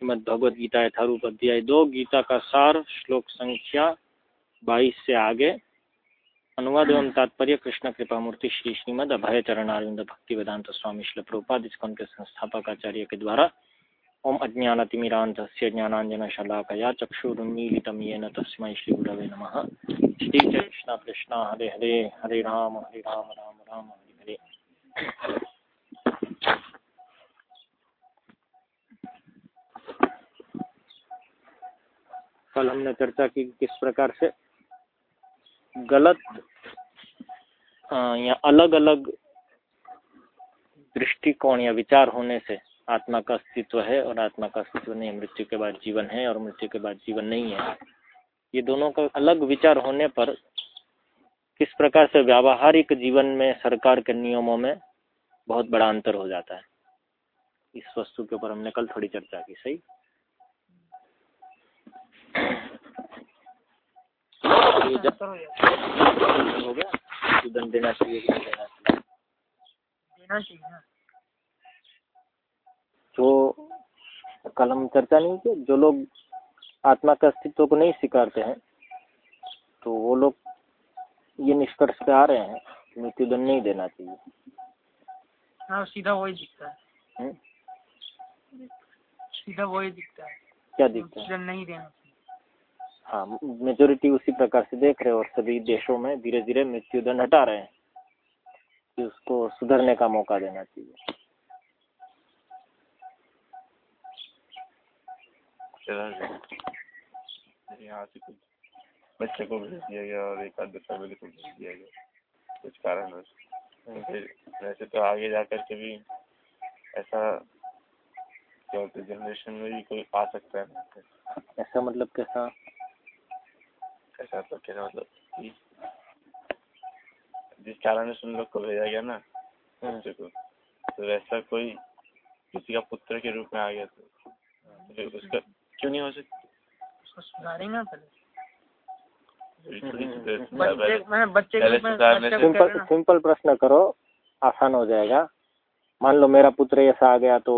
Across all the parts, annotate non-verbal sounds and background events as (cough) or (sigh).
श्रीमद भगवद गीता यथारूप अध्याय दो, गीता का सार, श्लोक संख्या बाईस से आगे। अनुवाद एवं तात्पर्य, कृष्ण कृपा मूर्ति श्री श्रीमद अभय चरणारविंद भक्ति वेदांत स्वामी श्री प्रभुपाद इसकोन के संस्थापक आचार्य के द्वारा ओम अज्ञानतिमिरांत ज्ञानांजन शलाकया तस्मै श्रीगुरवे नमः। श्रीकृष्ण कृष्ण हरे हरे हरे राम हरे राम राम राम, हरे हरे। कल हमने चर्चा की किस प्रकार से गलत या अलग अलग दृष्टिकोण या विचार होने से आत्मा का अस्तित्व है और आत्मा का अस्तित्व नहीं, मृत्यु के बाद जीवन है और मृत्यु के बाद जीवन नहीं है। ये दोनों का अलग विचार होने पर किस प्रकार से व्यावहारिक जीवन में, सरकार के नियमों में बहुत बड़ा अंतर हो जाता है। इस वस्तु के ऊपर हमने कल थोड़ी चर्चा की, सही? जब हो गया दंड देना चाहिए कि देना चाहिए देना चाहिए जो कल हम चर्चा नहीं की जो लोग आत्मा के अस्तित्व को नहीं स्वीकारते हैं तो वो लोग ये निष्कर्ष पे आ रहे हैं मृत्युदंड नहीं देना चाहिए हाँ सीधा वही दिखता है हुँ? हम्म? सीधा वही दिखता है क्या दिखता है नहीं देना हाँ मेजोरिटी उसी प्रकार से देख रहे हैं और सभी देशों में धीरे धीरे मृत्यु दंड हटा रहे हैं कि उसको सुधरने का मौका देना चाहिए। यहाँ से कुछ बच्चे को भेज दिया गया और एक आध दूसरा को भेज दिया गया। कुछ कारण तो वैसे तो आगे जाकर के भी ऐसा क्या होता है जनरेशन में भी कोई आ सकता है ऐसा मतलब कैसा? ऐसा तो कैसा मतलब कि जिस कारण से उन लोग को भेजा गया ना बच्चे को तो वैसा कोई किसी का पुत्र के रूप में आ गया तो उसका क्यों नहीं हो सकता उसको सुधारेंगे पहले सिंपल सिंपल प्रश्न करो आसान हो जाएगा मान लो मेरा पुत्र ऐसा आ गया तो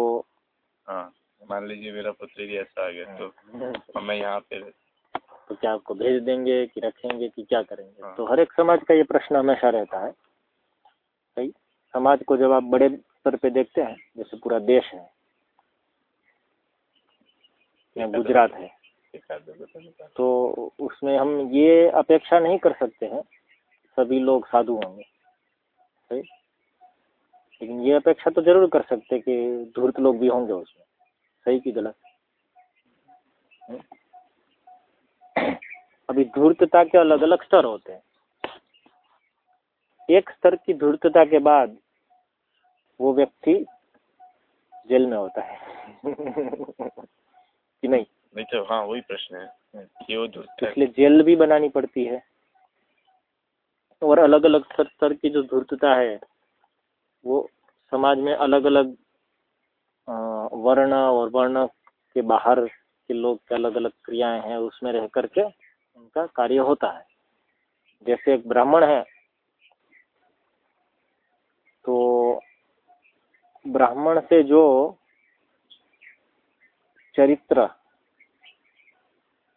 हाँ मान लीजिए मेरा पुत्र भी ऐसा आ गया तो मैं यहाँ पे तो क्या आपको भेज देंगे कि रखेंगे कि क्या करेंगे? हाँ। तो हर एक समाज का ये प्रश्न हमेशा रहता है। सही समाज को जब आप बड़े स्तर पे देखते हैं जैसे पूरा देश है या गुजरात है तो उसमें हम ये अपेक्षा नहीं कर सकते हैं सभी लोग साधु होंगे। सही लेकिन ये अपेक्षा तो ज़रूर कर सकते कि धूर्त लोग भी होंगे उसमें। सही की गलत। अभी धूर्तता के अलग अलग स्तर होते हैं। एक स्तर की धूर्तता के बाद वो व्यक्ति जेल में होता है। (laughs) कि नहीं? नहीं तो हाँ वही प्रश्न है कि वो इसलिए जेल भी बनानी पड़ती है। और अलग अलग स्तर स्तर की जो धूर्तता है वो समाज में अलग अलग वर्ण और वर्ण के बाहर के लोग के अलग अलग क्रियाएँ हैं, उसमें रह करके उनका कार्य होता है। जैसे एक ब्राह्मण है तो ब्राह्मण से जो चरित्र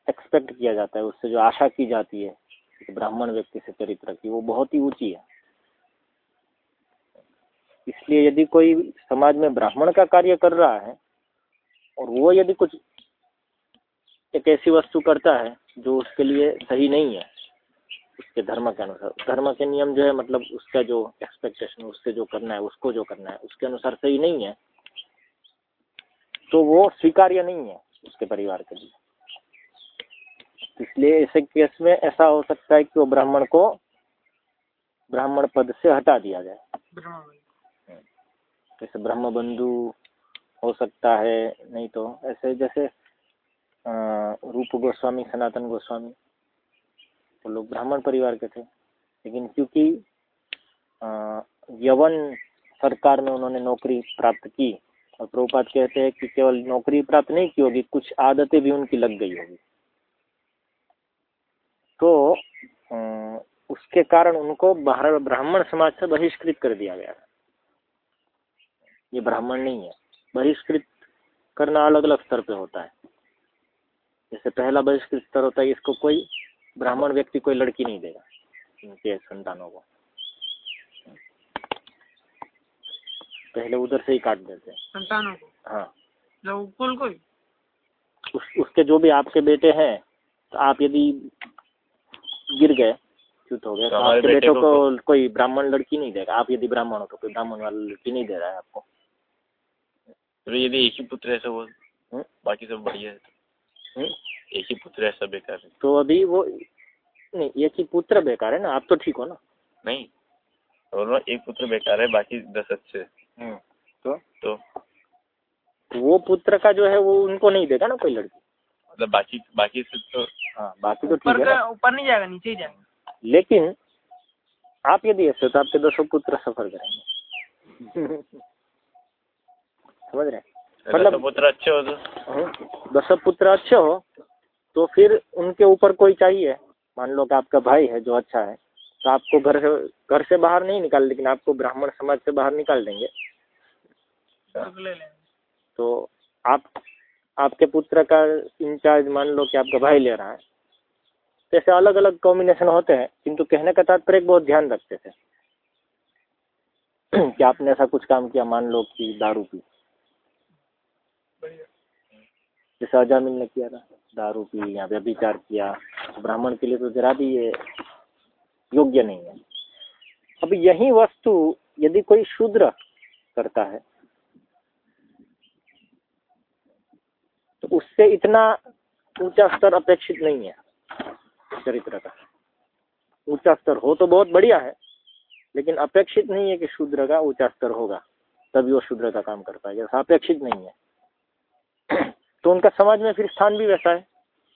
एक्सपेक्ट किया जाता है, उससे जो आशा की जाती है ब्राह्मण व्यक्ति से चरित्र की, वो बहुत ही ऊँची है। इसलिए यदि कोई समाज में ब्राह्मण का कार्य कर रहा है, और वो यदि कुछ एक ऐसी वस्तु करता है जो उसके लिए सही नहीं है। उसके धर्म के अनुसार धर्म के नियम जो है मतलब उसका जो एक्सपेक्टेशन उससे जो करना है उसको जो करना है उसके अनुसार सही नहीं है तो वो स्वीकार्य नहीं है उसके परिवार के लिए। इसलिए ऐसे केस में ऐसा हो सकता है कि वो ब्राह्मण को ब्राह्मण पद से हटा दिया जाए। जैसे ब्रह्म बंधु हो सकता है नहीं तो ऐसे जैसे रूप गोस्वामी, सनातन गोस्वामी तो लोग ब्राह्मण परिवार के थे। लेकिन क्योंकि यवन सरकार में उन्होंने नौकरी प्राप्त की, और प्रभुपात कहते हैं कि केवल नौकरी प्राप्त नहीं की होगी, कुछ आदतें भी उनकी लग गई होगी। तो उसके कारण उनको बाहर ब्राह्मण समाज से बहिष्कृत कर दिया गया ये ब्राह्मण नहीं है। बहिष्कृत करना अलग अलग स्तर पे होता है। जैसे पहला बहिष्कृत स्तर होता है इसको कोई ब्राह्मण व्यक्ति कोई लड़की नहीं देगा इनके संतानों को। पहले उधर से ही काट देते हैं। संतानों को? हाँ। लोग कुल को उस, उसके जो भी आपके बेटे हैं तो आप यदि गिर गए च्युत हो गए तो तो आपके बेटे बेटों को को कोई ब्राह्मण लड़की नहीं देगा। आप यदि ब्राह्मण हो तो कोई ब्राह्मण वाला लड़की नहीं दे रहा है आपको। तो यदि एक ही पुत्र है तो वो हम्म? बाकी सब बढ़िया है। हम्म? एक ही पुत्र ऐसा बेकार है। तो अभी वो नहीं एक ही पुत्र बेकार है ना? आप तो ठीक हो ना? नहीं और वो एक पुत्र बेकार है बाकी दस अच्छे हम्म। तो? तो? वो पुत्र का जो है वो उनको नहीं देगा ना कोई लड़की? मतलब बाकी बाकी से तो हाँ बाकी तो ठीक है ऊपर नहीं जाएगा नीचे ही जाएगा। लेकिन आप यदि ऐसे हो तो आपके दसों पुत्र सफ़र करेंगे। (laughs) समझ रहे हैं? मतलब- मतलब पुत्र अच्छे हो तो। हाँ, दसों पुत्र अच्छे हो तो फिर उनके ऊपर कोई चाहिए? मान लो कि आपका भाई है जो अच्छा है तो आपको घर से घर से बाहर नहीं निकाल लेकिन आपको ब्राह्मण समाज से बाहर निकाल देंगे। तो तो आप आपके पुत्र का इंचार्ज मान लो कि आपका भाई ले रहा है। तो ऐसे अलग अलग कॉम्बिनेशन होते हैं किंतु कहने का तात्पर्य बहुत ध्यान रखते थे। (clears throat) कि आपने ऐसा कुछ काम किया मान लो कि दारू पी। जैसे अजामिल ने किया था, दारू पी या व्यभिचार किया, ब्राह्मण के लिए तो जरा भी ये योग्य नहीं है। अब यही वस्तु यदि कोई शूद्र करता है तो उससे इतना ऊँचा स्तर अपेक्षित नहीं है चरित्र का। ऊँचा स्तर हो तो बहुत बढ़िया है, लेकिन अपेक्षित नहीं है कि शूद्र का ऊँचा स्तर होगा, तभी वो शूद्र का काम कर पाएगा अपेक्षित नहीं है। (clears throat) तो उनका समाज में फिर स्थान भी वैसा है।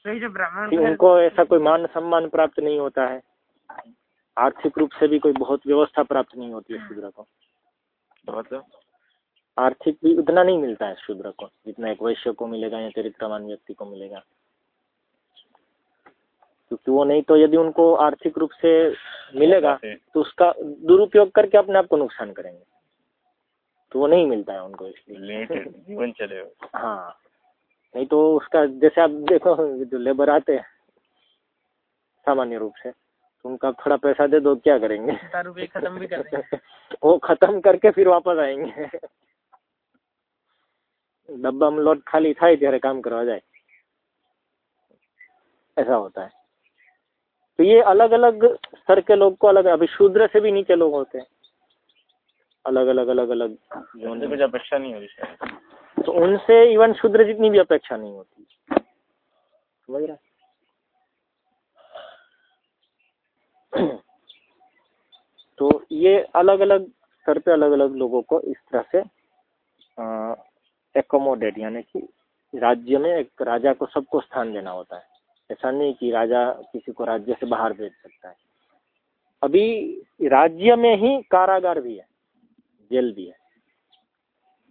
तो जो ब्राह्मण उनको ऐसा कोई मान सम्मान प्राप्त नहीं होता है। आर्थिक रूप से भी कोई बहुत व्यवस्था प्राप्त नहीं होती है शूद्र को। तो मतलब? आर्थिक भी उतना नहीं मिलता है शूद्र को जितना एक वैश्य को मिलेगा या चरित्रवान व्यक्ति को मिलेगा। क्योंकि वो नहीं तो यदि उनको आर्थिक रूप से मिलेगा तो उसका दुरुपयोग करके अपने आप को नुकसान करेंगे। तो वो नहीं मिलता है उनको इसलिए लिमिटेड जीवन चलेगा हाँ नहीं तो उसका जैसे आप देखो जो लेबर आते हैं सामान्य रूप से तो उनका थोड़ा पैसा दे दो क्या करेंगे दारू पे खत्म भी कर देंगे (laughs) वो खत्म करके फिर वापस आएंगे (laughs) ડબ્બામાં લોટ ખાલી થાય ત્યારે કામ કરવા જાય ऐसा होता है तो ये अलग अलग स्तर के लोग को अलग अभी शूद्र से भी नीचे लोग होते हैं अलग अलग अलग अलग उनसे कुछ अपेक्षा नहीं हो रही तो उनसे इवन शूद्र जितनी भी अपेक्षा नहीं होती। समझ रहा तो ये अलग अलग स्तर पे अलग अलग लोगों को इस तरह से एकोमोडेट यानी कि राज्य में एक राजा को सबको स्थान देना होता है। ऐसा नहीं कि राजा किसी को राज्य से बाहर भेज सकता है। अभी राज्य में ही कारागार भी है। जेल भी है।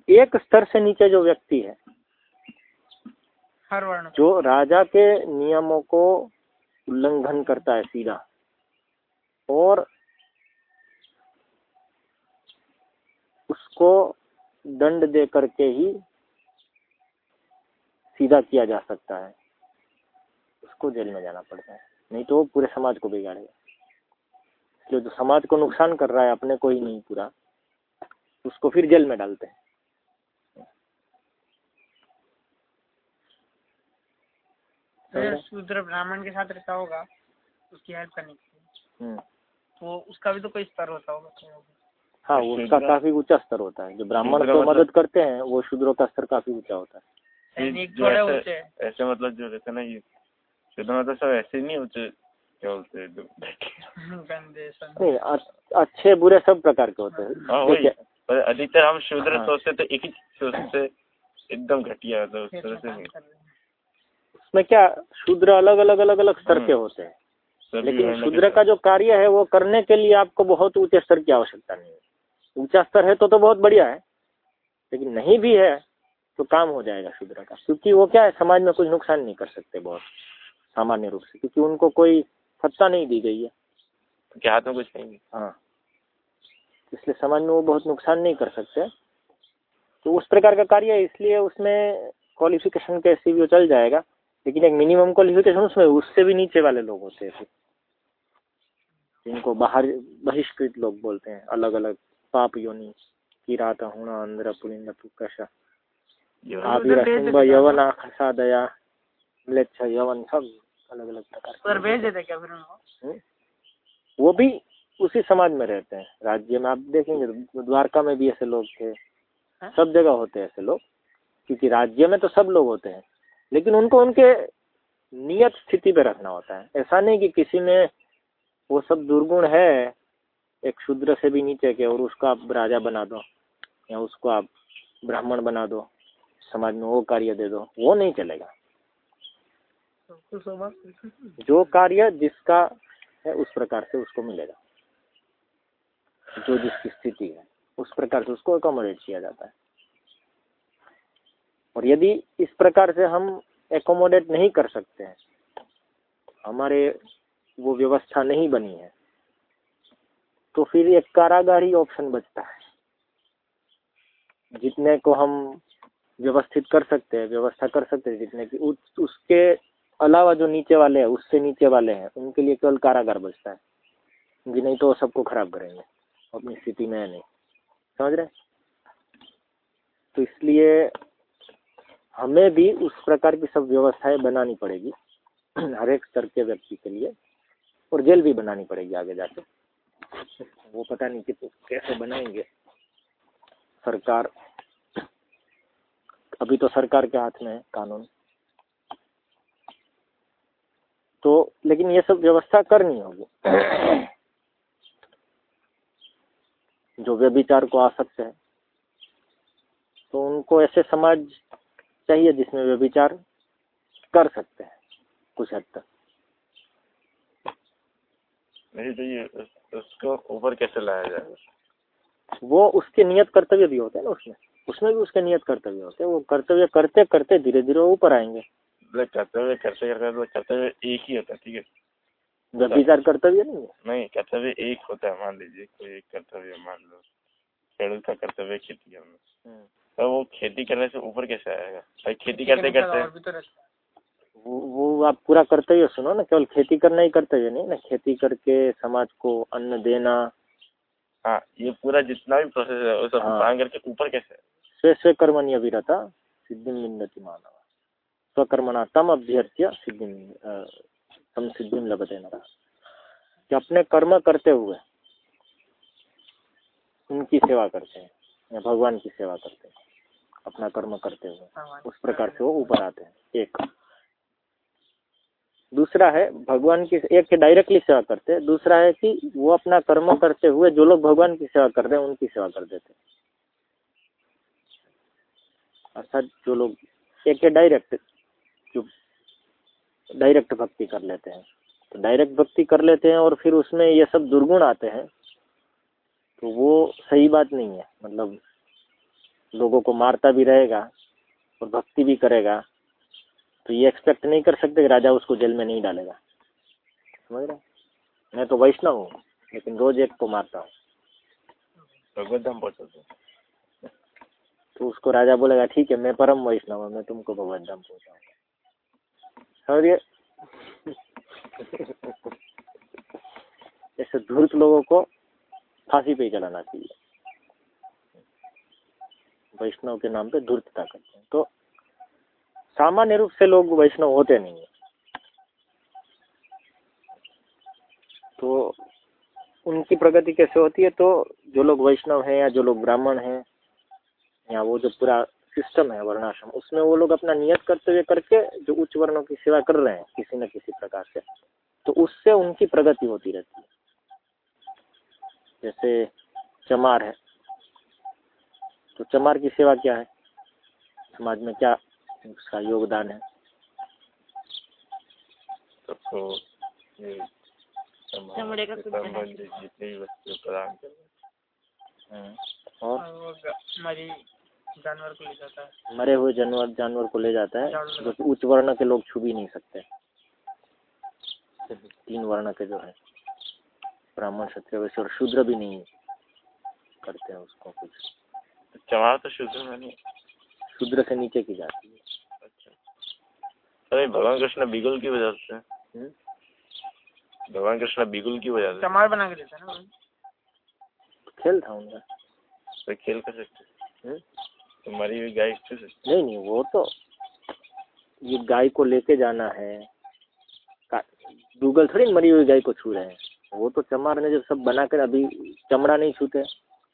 एक स्तर से नीचे जो व्यक्ति है हर वर्ण जो राजा के नियमों को उल्लंघन करता है सीधा और उसको दंड दे करके ही सीधा किया जा सकता है। उसको जेल में जाना पड़ता है नहीं तो वो पूरे समाज को बिगाड़ेगा। इसलिए जो समाज को नुकसान कर रहा है अपने को ही नहीं पूरा। उसको फिर जेल में डालते हैं। शूद्र ब्राह्मण के साथ रहता होगा उसकी हेल्प करने के लिए। हम्म। तो उसका भी तो कोई स्तर होता होगा। हाँ उसका काफ़ी ऊँचा स्तर होता है। जो ब्राह्मण को मतलब- मदद करते हैं वो शूद्रों का स्तर काफ़ी ऊँचा होता है। जो ऐसे- हैं। मतलब जो रहते ना ये शुद्ध मतलब सब ऐसे नहीं होते क्या बोलते हैं (laughs) अच्छे बुरे सब प्रकार के होते हैं। हाँ। पर अधिकतर हम शूद्र हाँ। सोचते तो एक ही सोचते एकदम घटिया तो उस तरह से नहीं। उसमें क्या शूद्र अलग अलग अलग अलग स्तर के हम्म। होते हैं? लेकिन शूद्र का जो कार्य है वो करने के लिए आपको बहुत ऊँचे स्तर की आवश्यकता नहीं है। ऊँचा स्तर है तो तो बहुत बढ़िया है लेकिन नहीं भी है तो काम हो जाएगा शूद्र का। क्योंकि वो क्या है समाज में कुछ नुकसान नहीं कर सकते बहुत सामान्य रूप से क्योंकि उनको कोई सत्ता नहीं दी गई है। के हाथ में कुछ नहीं है। इसलिए समाज में वो बहुत नुकसान नहीं कर सकते। तो उस प्रकार का कार्य है इसलिए उसमें क्वालिफिकेशन कैसी भी चल जाएगा। लेकिन एक मिनिमम क्वालिफिकेशन उसमें उससे भी नीचे वाले लोग होते हैं फिर। जिनको बाहर बहिष्कृत लोग बोलते हैं अलग अलग पाप योनि किरात होना अंदर पुलिंद पुकशा यवन। खसा दया म्लेच्छ यवन सब अलग अलग प्रकार सर भेज देते क्या फिर उनको? हम्म? वो भी उसी समाज में रहते हैं। राज्य में आप देखेंगे तो द्वारका में भी ऐसे लोग थे। हाँ? सब जगह होते हैं ऐसे लोग क्योंकि राज्य में तो सब लोग होते हैं। लेकिन उनको उनके नियत स्थिति पे रखना होता है। ऐसा नहीं कि किसी में वो सब दुर्गुण है एक शूद्र से भी नीचे के और उसको आप राजा बना दो या उसको आप ब्राह्मण बना दो समाज में वो कार्य दे दो वो नहीं चलेगा। तो जो कार्य जिसका है उस प्रकार से उसको मिलेगा। जो जिसकी स्थिति है उस प्रकार से उसको अकोमोडेट किया जाता है। और यदि इस प्रकार से हम एकोमोडेट नहीं कर सकते हैं हमारे वो व्यवस्था नहीं बनी है तो फिर एक कारागार ही ऑप्शन बचता है। जितने को हम व्यवस्थित कर सकते हैं व्यवस्था कर सकते हैं जितने की उस, उसके अलावा जो नीचे वाले हैं उससे नीचे वाले हैं उनके लिए केवल कारागार बचता है। जी नहीं तो सबको खराब करेंगे। अपनी स्थिति में है नहीं। समझ रहे तो इसलिए हमें भी उस प्रकार की सब व्यवस्थाएँ बनानी पड़ेगी, (clears throat) हर एक स्तर के व्यक्ति के लिए, और जेल भी बनानी पड़ेगी आगे जाके। वो पता नहीं कितने कैसे बनाएँगे। सरकार, अभी तो सरकार के हाथ में है कानून। तो लेकिन ये सब व्यवस्था करनी होगी। (clears throat) जो व्यभिचार को आ सकते हैं। तो उनको ऐसे समाज चाहिए जिसमें व्यभिचार कर सकते हैं कुछ हद तक। नहीं तो ये उसको ऊपर कैसे लाया जाएगा वो उसके नियत कर्तव्य भी होते हैं ना उसमें। उसमें भी उसके नियत कर्तव्य होते हैं। वो कर्तव्य करते करते धीरे धीरे ऊपर आएँगे। मतलब कर्तव्य करते करते तो कर्तव्य एक ही होता है ठीक है? व्यभिचार कर्तव्य नहीं है? नहीं कर्तव्य एक होता है मान लीजिए कोई एक कर्तव्य मान लो खेडूत का कर्तव्य खेती करना। तो वो खेती करने से ऊपर कैसे आएगा? भाई खेती करते करते तो वो वो आप पूरा कर्तव्य सुनो ना केवल खेती करना ही कर्तव्य नहीं ना खेती करके समाज को अन्न देना। हाँ ये पूरा जितना भी प्रोसेस है वो सब हाँ। करके ऊपर कैसे? स्वे स्वे कर्मणि अभिरता सिद्धि विन्दति मानव। स्वकर्मणा तम अभ्यर्थ्य सिद्धि तम सिद्धि लभते नरा कि अपने कर्म करते हुए उनकी सेवा करते हैं या भगवान की सेवा करते हैं अपना कर्म करते हुए। उस प्रकार से वो ऊपर आते हैं एक। दूसरा है भगवान की एक के डायरेक्टली सेवा करते हैं दूसरा है कि वो अपना कर्म करते हुए जो लोग भगवान की सेवा कर रहे हैं उनकी सेवा कर देते हैं। अर्थात जो लोग एक के डायरेक्ट जो डायरेक्ट भक्ति कर लेते हैं। तो डायरेक्ट भक्ति कर लेते हैं और फिर उसमें ये सब दुर्गुण आते हैं तो वो सही बात नहीं है। मतलब लोगों को मारता भी रहेगा और भक्ति भी करेगा तो ये एक्सपेक्ट नहीं कर सकते कि राजा उसको जेल में नहीं डालेगा। समझ रहे मैं तो वैष्णव हूँ लेकिन रोज एक को मारता हूँ। भगवत धाम तो उसको राजा बोलेगा ठीक है मैं परम वैष्णव हूँ मैं तुमको भगवत धाम पहुँचाऊँगा। गए ऐसे धूर्त लोगों को फांसी पे ही चाहिए। वैष्णव के नाम पे धूर्तता करते हैं। तो सामान्य रूप से लोग वैष्णव होते नहीं है। तो उनकी प्रगति कैसे होती है? तो जो लोग वैष्णव हैं या जो लोग ब्राह्मण हैं या वो जो पूरा सिस्टम है वर्णाश्रम। उसमें वो लोग अपना नियत कर्तव्य करके जो उच्च वर्णों की सेवा कर रहे हैं किसी न किसी प्रकार से तो उससे उनकी प्रगति होती रहती है। जैसे चमार है तो चमार की सेवा क्या है? समाज में क्या उसका योगदान है? सबको चमड़े का जितनी वस्तुएँ प्रदान कर और? जानवर को ले जाता है। मरे हुए जानवर जानवर को ले जाता है। जो कि उच्च वर्ण के लोग छू भी नहीं सकते। (laughs) तीन वर्ण के जो है ब्राह्मण क्षत्रिय वैश्य और शूद्र भी नहीं करते हैं उसको कुछ। तो चमार तो शुद्ध में नहीं शूद्र से नीचे की जाती है। अच्छा। अरे भगवान कृष्ण बिगुल की वजह से। हम्म? भगवान कृष्ण बिगुल की वजह से। चमार बना के देता है ना खेल था उनका। तो खेल कर सकते? तो मरी हुई गाय सकते नहीं नहीं वो तो ये गाय को लेके जाना है। गूगल थोड़ी मरी हुई गाय को छू रहे हैं। वो तो चमार ने जब सब बना कर अभी चमड़ा नहीं छूते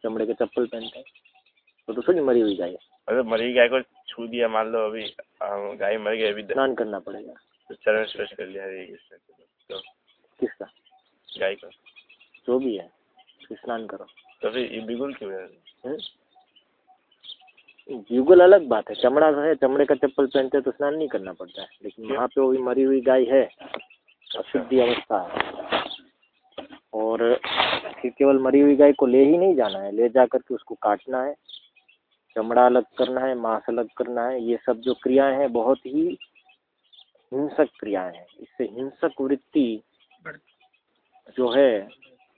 चमड़े के चप्पल पहनते हैं तो तो थोड़ी मरी हुई गाय है। मतलब मरी गाय को छू दिया मान लो अभी गाय मर गई अभी स्नान करना पड़ेगा। तो चरण स्पर्श कर लिया तो किसका? गाय का। जो भी है स्नान करो। तो फिर ये बिगुल की वजह युगल अलग बात है। चमड़ा जो है चमड़े का चप्पल पहनते हैं तो स्नान नहीं करना पड़ता है। लेकिन वहाँ पे वो भी मरी हुई गाय है अशुद्धि अवस्था है। और फिर केवल मरी हुई गाय को ले ही नहीं जाना है। ले जा करके उसको काटना है चमड़ा अलग करना है मांस अलग करना है। ये सब जो क्रियाएँ हैं बहुत ही हिंसक क्रियाएँ हैं। इससे हिंसक वृत्ति जो है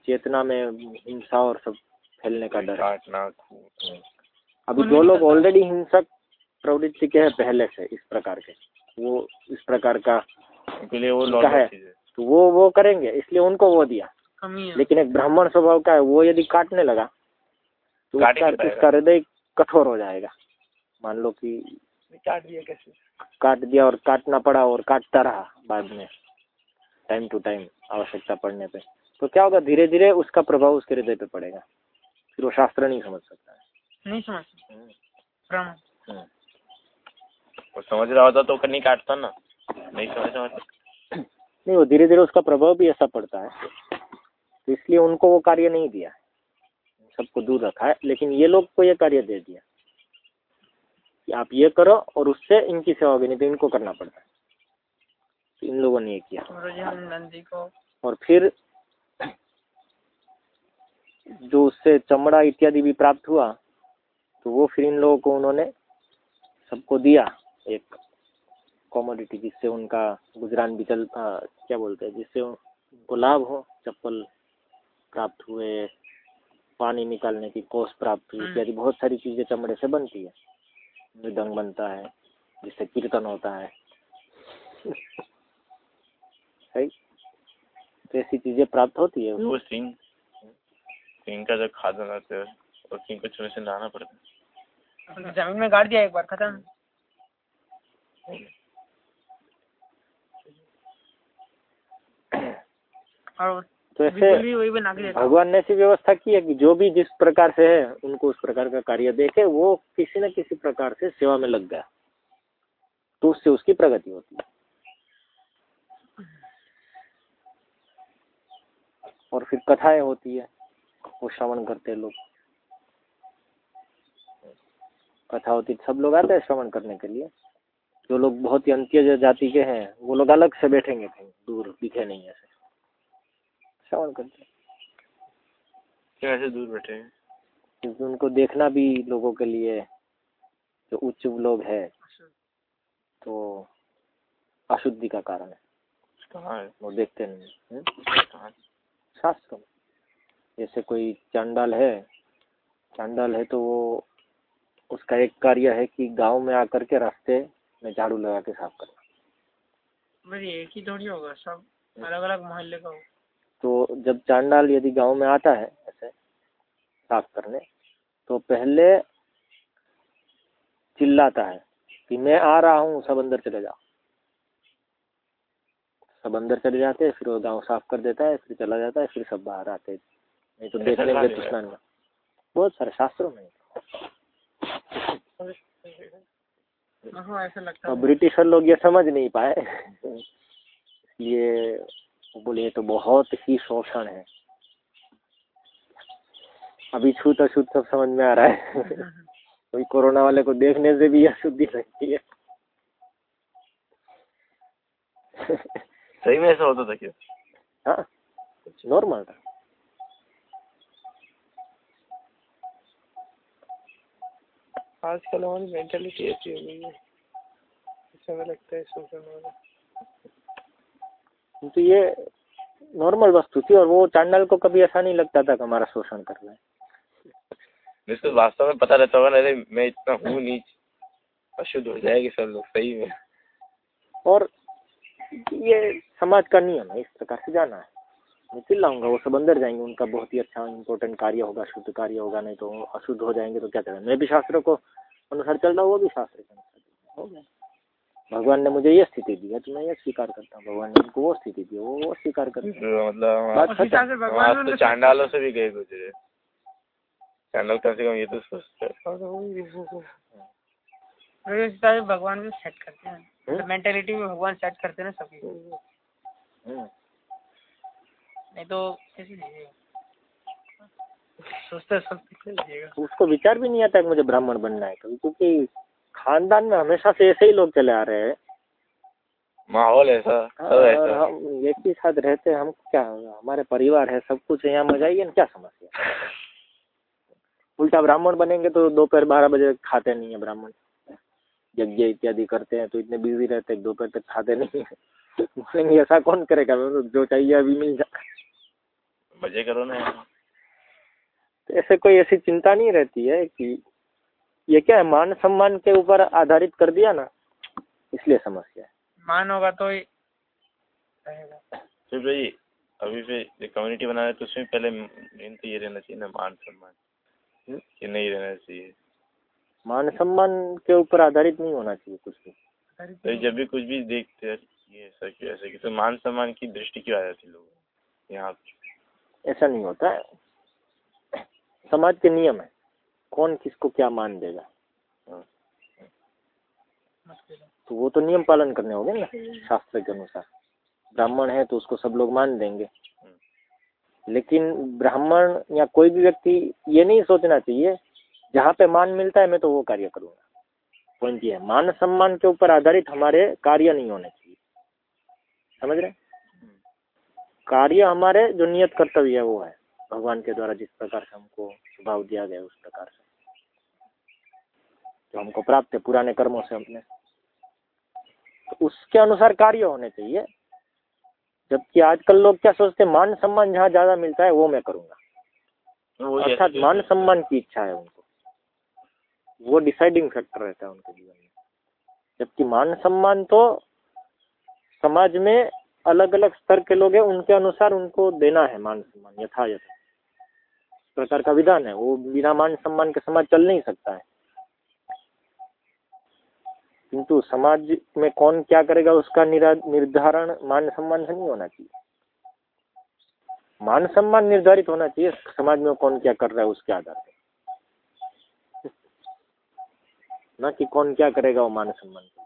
चेतना में हिंसा और सब फैलने का डर काटना अभी जो लोग ऑलरेडी हिंसक प्रवृत्ति के हैं पहले से इस प्रकार के। वो इस प्रकार का वो उनका है। है तो वो वो करेंगे इसलिए उनको वो दिया। लेकिन एक ब्राह्मण स्वभाव का है वो यदि काटने लगा तो काट उसका उसका हृदय कठोर हो जाएगा। मान लो कि काट दिया कैसे? काट दिया और काटना पड़ा और काटता रहा बाद में टाइम टू टाइम आवश्यकता पड़ने पे। तो क्या होगा धीरे धीरे उसका प्रभाव उसके हृदय पे पड़ेगा। फिर वो शास्त्र नहीं समझ सकता। नहीं समझ ब्राह्मण हम्म। वो समझ रहा होता तो नहीं काटता ना। नहीं समझ रहा नहीं वो धीरे धीरे उसका प्रभाव भी ऐसा पड़ता है। तो इसलिए उनको वो कार्य नहीं दिया। सबको दूर रखा है। लेकिन ये लोग को ये कार्य दे दिया। कि आप ये करो और उससे इनकी सेवा होगी नहीं तो इनको करना पड़ता है। तो इन लोगों ने ये किया। और फिर जो उससे चमड़ा इत्यादि भी प्राप्त हुआ तो वो फिर इन लोगों को उन्होंने सबको दिया एक कॉमोडिटी जिससे उनका गुजरान भी चल क्या बोलते हैं जिससे उनको लाभ हो चप्पल प्राप्त हुए पानी निकालने की कोस प्राप्त हुई इत्यादि बहुत सारी चीज़ें चमड़े से बनती है। मृदंग बनता है जिससे कीर्तन होता है। सही तो ऐसी चीज़ें प्राप्त होती है। वो सिंह सिंह का जब खाद बनाते हैं और सिंह को छूने से नहाना पड़ता है। ज़मीन में गाड़ दिया एक बार खत्म। और तो ऐसे भगवान ने ऐसी व्यवस्था की है कि जो भी जिस प्रकार से है उनको उस प्रकार का कार्य देखे वो किसी न किसी प्रकार से सेवा में लग गया। तो उससे उसकी प्रगति होती है। और फिर कथाएँ होती है वो श्रवण करते हैं लोग। कथा होती सब लोग आते हैं श्रवण करने के लिए। जो लोग बहुत ही अंत्य जाति के हैं वो लोग अलग से बैठेंगे कहीं दूर दिखे नहीं ऐसे। श्रवण करते क्यों ऐसे दूर बैठे हैं? क्योंकि उनको देखना भी लोगों के लिए जो उच्च लोग है तो अशुद्धि का कारण है। वो देखते नहीं? शास्त्र जैसे कोई चांडाल है चांडाल है तो वो उसका एक कार्य है कि गाँव में आकर के रास्ते में झाड़ू लगा के साफ़ करना एक ही थोड़ी होगा सब अलग अलग मोहल्ले का हो। तो जब चांडाल यदि गाँव में आता है ऐसे साफ़ करने तो पहले चिल्लाता है कि मैं आ रहा हूँ सब अंदर चले जाओ। सब अंदर चले जाते हैं फिर वो गाँव साफ़ कर देता है फिर चला जाता है फिर सब बाहर आते हैं। नहीं तो देखने में में बहुत सारे शास्त्रों में हाँ ऐसा लगता है। ब्रिटिशर लोग ये समझ नहीं पाए ये बोले तो बहुत ही शोषण है। अभी छूत अछूत सब समझ में आ रहा है। (laughs) कोई कोरोना वाले को देखने से भी अशुद्धि लगती है। सही में ऐसा होता था क्या? हाँ नॉर्मल था। आजकल हमारी मेंटेलिटी ऐसी हो गई है। ऐसा लगता है शोषण वाला तो ये नॉर्मल वस्तु थी और वो चांडाल को कभी ऐसा नहीं लगता था कि हमारा शोषण कर रहा है। जिसको वास्तव में पता रहता होगा ना अरे मैं इतना हूँ नीच अशुद्ध हो जाएगी सब लोग सही में। और ये समाज का नियम है इस प्रकार से जाना है। मैं चिल्लाऊँगा वो सब अंदर जाएँगे उनका बहुत ही अच्छा इंपॉर्टेंट कार्य होगा शुद्ध कार्य होगा नहीं तो अशुद्ध हो जाएँगे तो क्या करें? मैं भी शास्त्रों को अनुसार चल रहा हूँ वो भी शास्त्र के अनुसार हो। गया। भगवान ने मुझे ये स्थिति दी है तो मैं ये स्वीकार करता हूँ भगवान ने उनको वो स्थिति दी वो वो स्वीकार करते तो मतलब तो चांडालों से भी गए गुजरे चांडाल कम से कम ये तो सोचते व्यवस्था भगवान भी सेट करते हैं। हम्म? मेंटेलिटी भी भगवान सेट करते हैं ना सबकी। हम्म। नहीं तो कैसी लीजिएगा सोचते सोचते लीजिएगा उसको विचार भी नहीं आता कि मुझे ब्राह्मण बनना है कभी क्योंकि खानदान में हमेशा से ऐसे ही लोग चले आ रहे हैं। माहौल ऐसा और हम एक ही साथ रहते हैं हम क्या हमारे परिवार है सब कुछ यहाँ मज़ा ही है क्या समस्या? (laughs) उल्टा ब्राह्मण बनेंगे तो दोपहर बारह बजे खाते नहीं है ब्राह्मण। यज्ञ इत्यादि करते हैं तो इतने बिज़ी रहते हैं दोपहर तक खाते नहीं है। (laughs) बोलेंगे ऐसा कौन करेगा? जो चाहिए अभी मिल जाए मज़े करो ना। तो ऐसे कोई ऐसी चिंता नहीं रहती है कि ये क्या है मान सम्मान के ऊपर आधारित कर दिया ना? इसलिए समस्या है। मान होगा तो ही भाई अभी फिर कम्युनिटी बना रहे तो उसमें पहले मेन तो ये रहना चाहिए ना मान सम्मान। हम्म। ये नहीं रहना चाहिए। मान सम्मान के ऊपर आधारित नहीं होना चाहिए कुछ भी। तो जब भी कुछ भी देखते हैं ये ऐसा क्यों ऐसा क्यों? तो मान सम्मान की दृष्टि क्यों आ जाती है लोगों यहाँ पे? ऐसा नहीं होता। है समाज के नियम है। कौन किसको क्या मान देगा? हाँ। तो वो तो नियम पालन करने होंगे ना, शास्त्र के अनुसार। ब्राह्मण है तो उसको सब लोग मान देंगे। लेकिन ब्राह्मण या कोई भी व्यक्ति ये नहीं सोचना चाहिए, जहाँ पे मान मिलता है, मैं तो वो कार्य करूँगा। पॉइंट ये है, मान सम्मान के ऊपर आधारित हमारे कार्य नहीं होने चाहिए। समझ रहे कार्य हमारे जो नियत कर्तव्य है वो है। भगवान के द्वारा जिस प्रकार से हमको स्वभाव दिया गया उस प्रकार से। जो हमको प्राप्त है पुराने कर्मों से अपने तो उसके अनुसार कार्य होने चाहिए। जबकि आजकल लोग क्या सोचते हैं मान सम्मान जहाँ ज़्यादा मिलता है वो मैं करूँगा। अर्थात मान सम्मान की इच्छा है उनको। वो डिसाइडिंग फैक्टर रहता है उनके जीवन में। जबकि मान सम्मान तो समाज में अलग अलग स्तर के लोग हैं, उनके अनुसार उनको देना है मान सम्मान, यथा इस प्रकार का विधान है, वो बिना मान सम्मान के समाज चल नहीं सकता है। किंतु समाज में कौन क्या करेगा, उसका निर्धारण मान सम्मान से नहीं होना चाहिए। मान सम्मान निर्धारित होना चाहिए, समाज में कौन क्या कर रहा है उसके आधार पर। ना कि कौन क्या करेगा वो मान सम्मान के ऊपर।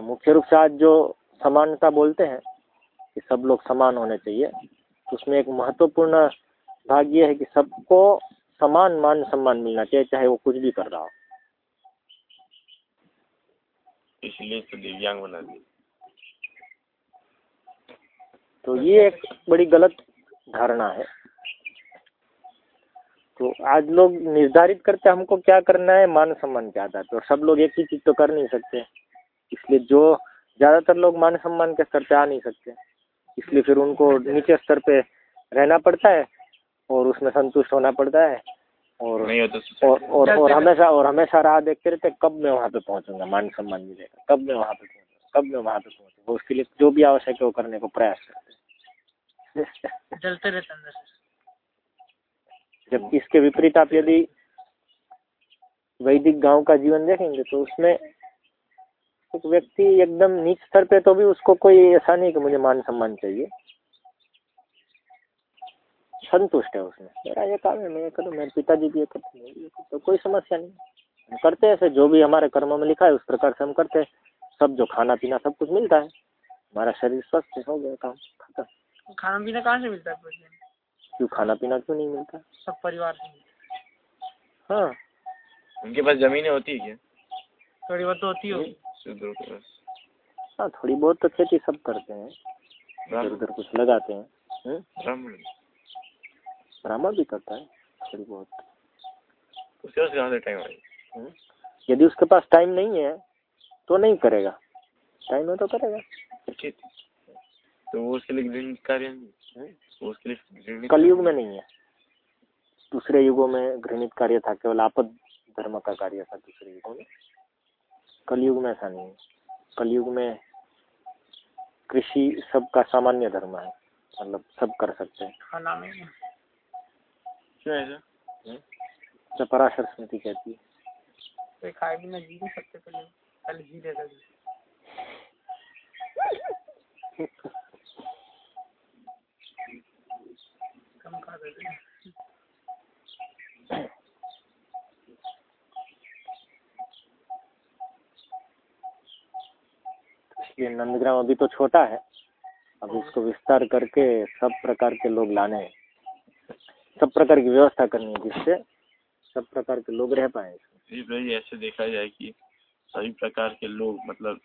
तो मुख्य रूप से आज जो समानता बोलते हैं कि सब लोग समान होने चाहिए तो उसमें एक महत्वपूर्ण भाग ये है कि सबको समान मान सम्मान मिलना चाहिए चाहे वो कुछ भी कर रहा हो। इसलिए तो दिव्यांग बना दिया तो ये एक बड़ी गलत धारणा है। तो आज लोग निर्धारित करते हमको क्या करना है मान सम्मान के आधार पर और सब लोग एक ही चीज़ तो कर नहीं सकते। इसलिए जो ज़्यादातर लोग मान सम्मान के स्तर पे आ नहीं सकते। इसलिए फिर उनको नीचे स्तर पे रहना पड़ता है और उसमें संतुष्ट होना पड़ता है। और नहीं तो और और, और हमेशा और हमेशा राह देखते रहते कब मैं वहाँ पे पहुंचूँगा मान सम्मान मिलेगा कब मैं वहाँ पे पहुंचूँगा कब मैं वहाँ पे पहुंचूँगा उसके लिए जो भी आवश्यक है वो करने को प्रयास करते हैं। जलते रहते अंदर से। जबकि इसके विपरीत आप यदि वैदिक गाँव का जीवन देखेंगे तो उसमें एक व्यक्ति एकदम नीच स्तर पे तो भी उसको कोई ऐसा नहीं कि मुझे मान सम्मान चाहिए। संतुष्ट है उसमें। मेरा ये काम है मैं ये करूँ मेरे पिताजी भी ये करते हैं हूँ, कोई समस्या नहीं। हम करते हैं ऐसे जो भी हमारे कर्मों में लिखा है उस प्रकार से हम करते हैं। सब जो खाना पीना सब कुछ मिलता है। हमारा शरीर स्वस्थ हो गया काम खत्म खाना पीना कहाँ से मिलता है क्यों खाना पीना क्यों नहीं मिलता? सब परिवार से हाँ। उनके पास जमीनें होती है क्या? थोड़ी बहुत तो होती होगी। के हाँ। थोड़ी बहुत तो खेती सब करते हैं। इधर उधर कुछ लगाते हैं? ब्राह्मण। ब्राह्मण भी करता है थोड़ी बहुत। उसके पास कहाँ से टाइम आएगा? यदि उसके पास टाइम नहीं है तो नहीं करेगा। टाइम है तो करेगा। तो वो उसके लिए घृणित कार्य उसके लिए कलयुग में नहीं है। दूसरे युगों में घृणित कार्य था केवल आपद धर्म का कार्य था दूसरे युगों में। कलयुग में ऐसा नहीं। है कलयुग में कृषि सबका सामान्य धर्म है। मतलब सब कर सकते हैं। खाना में क्यों ऐसा? तो पराशर स्मृति कहती है। खाए भी ना जी नहीं सकते पहले पहले जी लेता (laughs) कम खा देते इसलिए नंदग्राम अभी तो छोटा है। अब इसको विस्तार करके सब प्रकार के लोग लाने हैं। सब प्रकार की व्यवस्था करनी है जिससे सब प्रकार के लोग रह पाए। इसमें ऐसे देखा जाए कि सभी प्रकार के लोग मतलब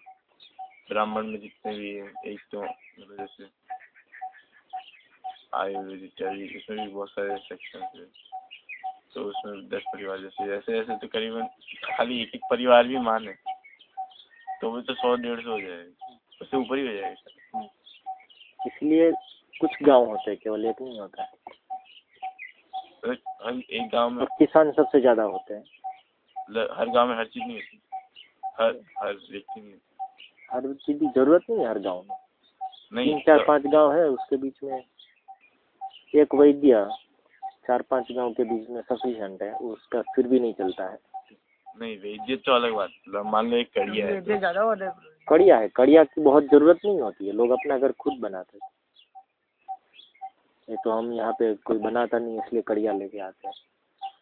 ब्राह्मण में जितने भी हैं एक तो मतलब जैसे आयुर्वेद इत्यादि इसमें भी बहुत सारे सेक्शन है। तो उसमें दस परिवार जैसे ऐसे ऐसे तो करीबन खाली एक एक परिवार भी माने तो वो तो सौ डेढ़ सौ हो जाएगा। उससे ऊपर ही हो जाएगा। इसलिए कुछ गाँव होते हैं केवल एक नहीं होता। है हर एक गाँव में किसान सबसे ज़्यादा होते हैं। हर गाँव में हर चीज़ नहीं होती। हर हर व्यक्ति में हर चीज़ की ज़रूरत नहीं है हर गाँव में। नहीं तीन चार तो- पाँच गाँव है उसके बीच में एक वैद्य चार पाँच गाँव के बीच में सफिशियंट है उसका फिर भी नहीं चलता है। नहीं वैद्य तो अलग बात मान लो एक कड़िया है तो ज़्यादा होता है। कड़िया है कड़िया की बहुत ज़रूरत नहीं होती है लोग अपना घर खुद बनाते हैं। ये तो हम यहाँ पे कोई बनाता नहीं इसलिए कड़िया लेके आते हैं।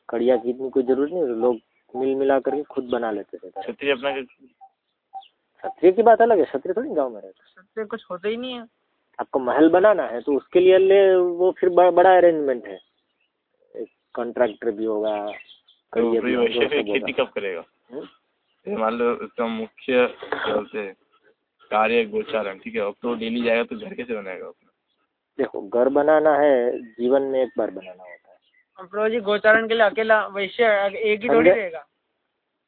कड़िया की इतनी कोई ज़रूरत नहीं है लोग मिल मिला करके खुद बना लेते थे। क्षत्रिय अपना के- क्षत्रिय की बात अलग है क्षत्रिय थोड़ी गाँव में रहते सबसे कुछ होता ही नहीं है। आपको महल बनाना है तो उसके लिए ले वो फिर बड़ा, बड़ा अरेंजमेंट है। एक कॉन्ट्रैक्टर भी होगा तो कड़िया भी होगा, खेती कब करेगा? हम्म? ये मान लो उसका मुख्य क्या बोलते हैं कार्य है गोचारण ठीक है? अब तो डेली जाएगा तो घर कैसे बनाएगा अपना? देखो घर बनाना है जीवन में एक बार बनाना होता है। प्रभु जी गोचारण के लिए अकेला वैश्य एक ही थोड़ी रहेगा।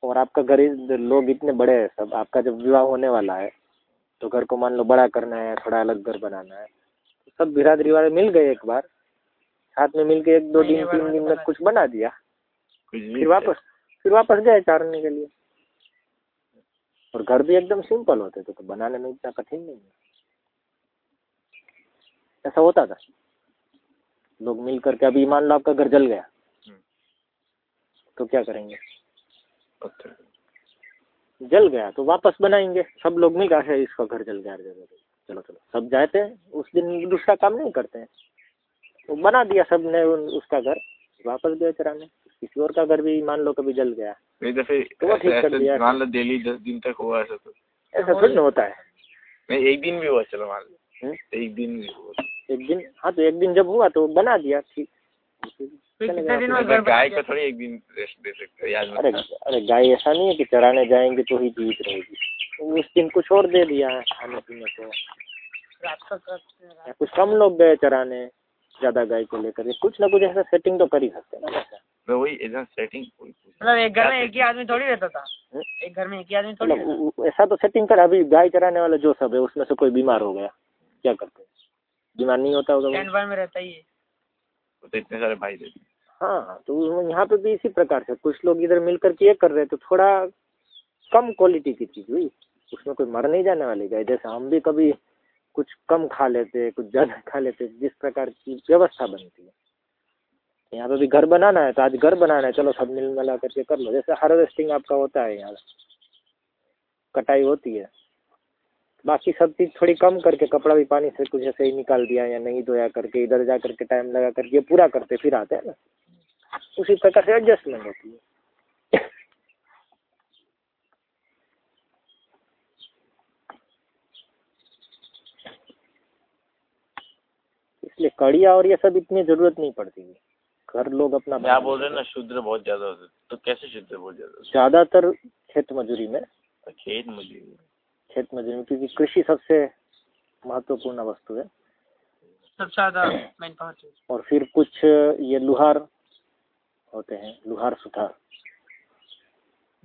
और आपका घर लोग इतने बड़े हैं सब आपका जब विवाह होने वाला है तो घर को मान लो बड़ा करना है थोड़ा अलग घर बनाना है तो सब बिरादरी वाले मिल गए एक बार। साथ में मिल के एक दो दिन तीन दिन तो में कुछ बना दिया। फिर वापस फिर वापस गए चारने के लिए। और घर भी एकदम सिंपल होते थे तो बनाने में इतना कठिन नहीं है ऐसा होता था। लोग मिल करके अभी मान लो आपका घर जल गया। हम्म। तो क्या करेंगे? जल गया तो वापस बनाएँगे। सब लोग मिल है इसका घर जल गया जगह चलो चलो। सब जाते हैं उस दिन दूसरा काम नहीं करते हैं। तो बना दिया सबने उसका घर वापस गए चराने। किसी और का घर भी मान लो कभी जल गया। नहीं तो तो वो ठीक कर दिया। मान लो डेली दस दिन तक हुआ ऐसा तो। ऐसा थोड़ी ना होता है। नहीं एक दिन भी हुआ चलो मान लो। हम्म? एक दिन भी हुआ। एक दिन? हाँ तो एक दिन जब हुआ तो बना दिया ठीक। गाय? को थोड़ी एक दिन रेस्ट दे सकते हो याद अरे अरे गाय ऐसा नहीं है कि चराने जाएँगे तो ही जीवित रहेगी। उस दिन कुछ और दे दिया है खाने पीने को। कुछ कम लोग गए चराने ज़्यादा गाय को लेकर। कुछ ना कुछ ऐसा सेटिंग तो कर ही सकते हैं। मैं वही एकदम सेटिंग मतलब एक घर में एक ही आदमी थोड़ी रहता था? एक घर में एक ही आदमी थोड़ी मतलब रहता ऐसा तो सेटिंग कर अभी गाय चराने वाले जो सब है उसमें से कोई बीमार हो गया। क्या करते हैं? बीमार नहीं होता होगा में रहता ही है। तो इतने सारे भाई थे। हाँ तो यहाँ पे भी इसी प्रकार से कुछ लोग इधर मिलकर के ये कर रहे तो थोड़ा कम क्वालिटी की चीज़ हुई। उसमें कोई मर नहीं जाने वाली गाय। जैसे हम भी कभी कुछ कम खा लेते कुछ ज़्यादा खा लेते जिस प्रकार की व्यवस्था बनती है। यहाँ पे भी घर बनाना है तो आज घर बनाना है। चलो सब मिल मिला करके कर लो। जैसे हार्वेस्टिंग आपका होता है यहाँ कटाई होती है। बाकी सब चीज़ थोड़ी कम करके, कपड़ा भी पानी से कुछ ऐसे ही निकाल दिया या नहीं धोया करके, इधर जा करके टाइम लगा करके पूरा करते, फिर आते हैं ना। उसी प्रकार से एडजस्टमेंट होती है। इसलिए कड़िया और ये सब इतनी ज़रूरत नहीं पड़ती। है घर लोग अपना आप बोल रहे हैं ना शूद्र बहुत ज़्यादा होते तो कैसे शूद्र बहुत ज़्यादा ज़्यादातर खेत मजूरी में। खेत मजदूरी खेत मजूरी में क्योंकि कृषि सबसे महत्वपूर्ण वस्तु है। सबसे ज़्यादा मैन पावर और फिर कुछ ये लुहार होते हैं लुहार सुथार।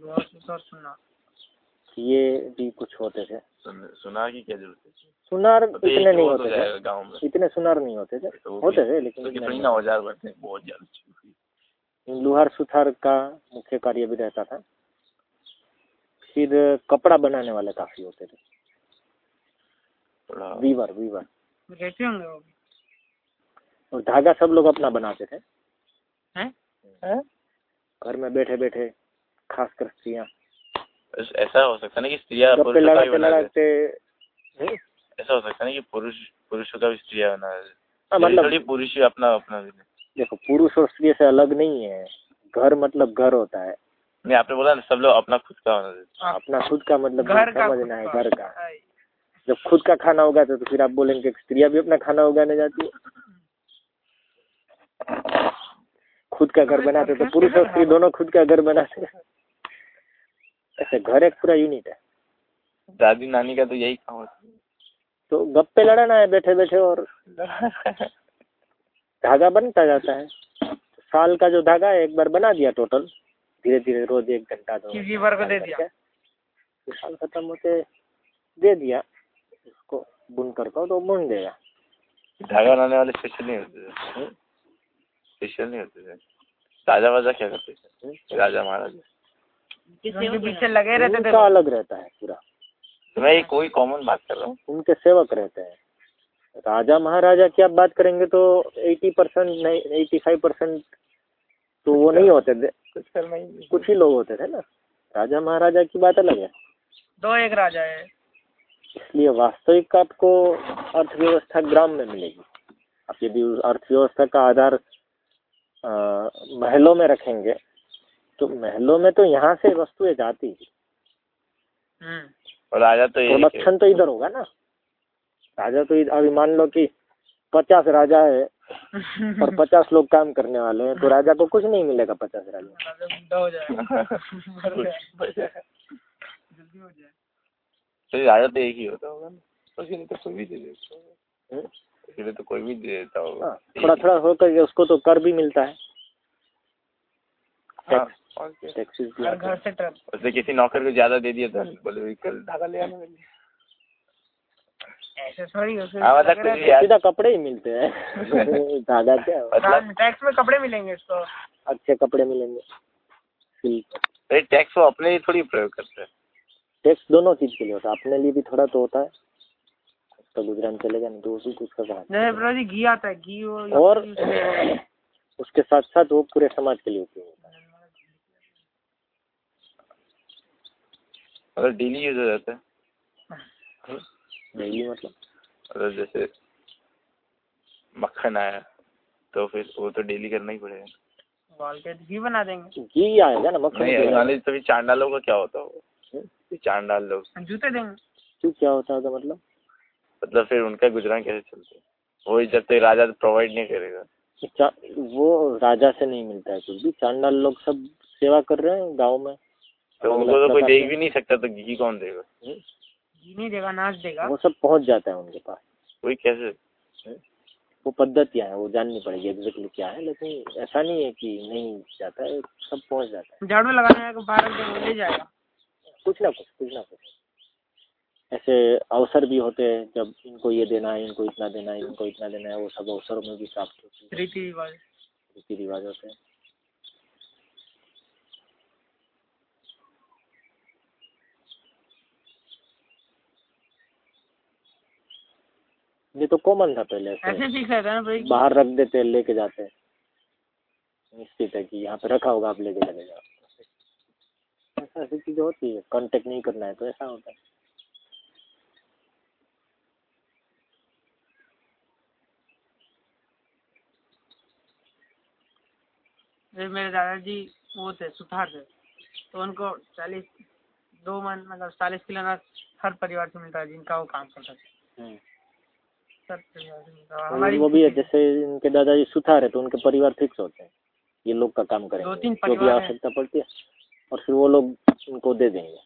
लुहार और सुनना ये भी कुछ होते थे। सुन, सुना की क्या ज़रूरत है सुनार तो इतने नहीं होते जाएगा थे। गाँव में। इतने सुनार नहीं होते थे। तो होते थे लेकिन तो औज़ार बनते हैं बहुत ज़्यादा। लुहार सुथार का मुख्य कार्य भी रहता था। फिर कपड़ा बनाने वाले काफ़ी होते थे। Weaver weaver. कैसे होंगे वो और धागा सब लोग अपना बनाते थे। हैं? घर में बैठे बैठे खासकर स्त्रियाँ। ऐस- हो सकता है ना कि स्त्रियाँ पुरुषों का भी लड़ाते बना दे ऐसा हो सकता है ना कि पुरुष पुरुषों का भी स्त्रियाँ बना दे हाँ, मतलब मतलब पुरुष ही अपना अपना देखो पुरुष और स्त्री से अलग नहीं है घर मतलब घर होता है नहीं आपने बोला ना सब लोग अपना खुद का होना अपना खुद का मतलब घर का समझना है घर का जब खुद का खाना होगा तो, तो फिर आप बोलेंगे कि स्त्रियाँ भी अपना खाना उगाने जाती है। खुद का घर बनाते तो पुरुष और स्त्री दोनों खुद का घर बनाते हैं। ऐसे घर एक पूरा यूनिट है। दादी नानी का तो यही काम होता तो गप्पे लड़ाना है बैठे बैठे और (laughs) धागा बनता जाता है। साल का जो धागा है एक बार बना दिया टोटल धीरे धीरे रोज एक घंटा दो किसी वीवर को दे दिया? साल खत्म होते दे दिया। उसको बुनकर को तो बुन देगा। धागा बनाने वाले स्पेशल नहीं होते स्पेशल नहीं होते राजा वाजा क्या करते थे? राजा महाराजा। उनके पीछे लगे रहते थे उनका अलग रहता है पूरा। मैं कोई कॉमन बात कर रहा हूँ। उनके सेवक रहते हैं। राजा महाराजा की आप बात करेंगे तो एटी परसेंट नहीं एटी फाइव परसेंट तो वो नहीं होते थे। कुछ करना ही नहीं। कुछ ही लोग होते थे ना। राजा महाराजा की बात अलग है। दो एक राजा है। इसलिए वास्तविक आपको अर्थव्यवस्था ग्राम में मिलेगी। आप यदि अर्थव्यवस्था का आधार अ, महलों में रखेंगे तो महलों में तो यहाँ से वस्तुएँ जाती हम्म। और राजा तो प्रोडक्शन तो इधर होगा ना। राजा तो इधर- अभी मान लो कि पचास राजा है (laughs) और पचास लोग काम करने वाले हैं तो राजा को कुछ नहीं मिलेगा पचास राजा राजा बुढ़ा हो जाएगा। (laughs) मर गया। जल्दी हो जाए। तो राजा तो एक ही होता होगा ना। उसके लिए तो कोई भी दे देता होगा। हम्म? उसके लिए तो कोई भी दे देता होगा। हाँ, थोड़ा थोड़ा होकर उसको तो कर भी मिलता हाँ, और आते घर से ट्रक। उसने किसी नौकर को ज़्यादा दे दिया था बोले कल धागा ले आना ऐसे थोड़ी हाँ, मतलब सीधा कपड़े ही मिलते हैं। (laughs) धागा क्या है? मतलब हैं। टैक्स में कपड़े मिलेंगे इसको। अच्छे कपड़े मिलेंगे। भाई टैक्स वो अपने लिए थोड़ी प्रयोग करते हैं। टैक्स दोनों चीज़ के लिए होता है। अपने लिए भी थोड़ा तो होता है। उसका गुजरान चलेगा नहीं तो उसी कुछ का कहा जैसे ब्रो जी घी आता है। घी और (coughs) उसके साथ साथ वो पूरे समाज के लिए उपयोग होता है। मतलब डेली यूज़ हो जाता है। डेली मतलब? मतलब जैसे मक्खन आया तो फिर वो तो डेली करना ही पड़ेगा। घी बना देंगे। घी आएगा ना मक्खन नहीं? नॉलेज तभी चांडालों का क्या होता होगा? ये चांडाल लोग जूते देंगे। क्यों क्या होता है मतलब? मतलब फिर उनका गुजरान कैसे चलता है? वही जब तक राजा प्रोवाइड नहीं करेगा। वो राजा से नहीं मिलता है कुछ भी। चांडाल लोग सब सेवा कर रहे हैं गाँव में। तो उनको तो कोई देख भी नहीं सकता तो घी कौन देगा? घी नहीं देगा नाच देगा। वो सब पहुँच जाता है उनके पास। वही कैसे? वो पद्धतियाँ हैं वो जाननी पड़ेगी एग्जैक्टली क्या है लेकिन ऐसा नहीं है कि नहीं जाता है सब पहुँच जाता है। झाड़ू लगाने को बाहर रख देंगे ले जाएगा। कुछ ना कुछ कुछ ना कुछ। ऐसे अवसर भी होते हैं जब इनको ये देना है इनको इतना देना है इनको इतना देना है वो सब अवसरों में भी प्राप्त होती है। रीति रिवाज। रीति रिवाज होते हैं। ये तो कॉमन था पहले ऐसे। ऐसे सीख रहे थे ना भाई बाहर रख देते हैं लेके जाते हैं। निश्चित है कि यहाँ पे रखा होगा आप लेके चले जाओ ऐसा ऐसी चीज़ें होती है कांटेक्ट नहीं करना है तो ऐसा होता है। मेरे दादाजी वो थे सुथार थे। तो उनको चालीस दो मन मतलब चालीस किलो अनाज हर परिवार से मिलता है जिनका वो काम करता था। हमारी वो भी है जैसे इनके दादाजी सुथार है तो उनके परिवार फिक्स होते हैं। ये लोग का काम करेंगे। जो भी आवश्यकता पड़ती है और फिर वो लोग उनको दे देंगे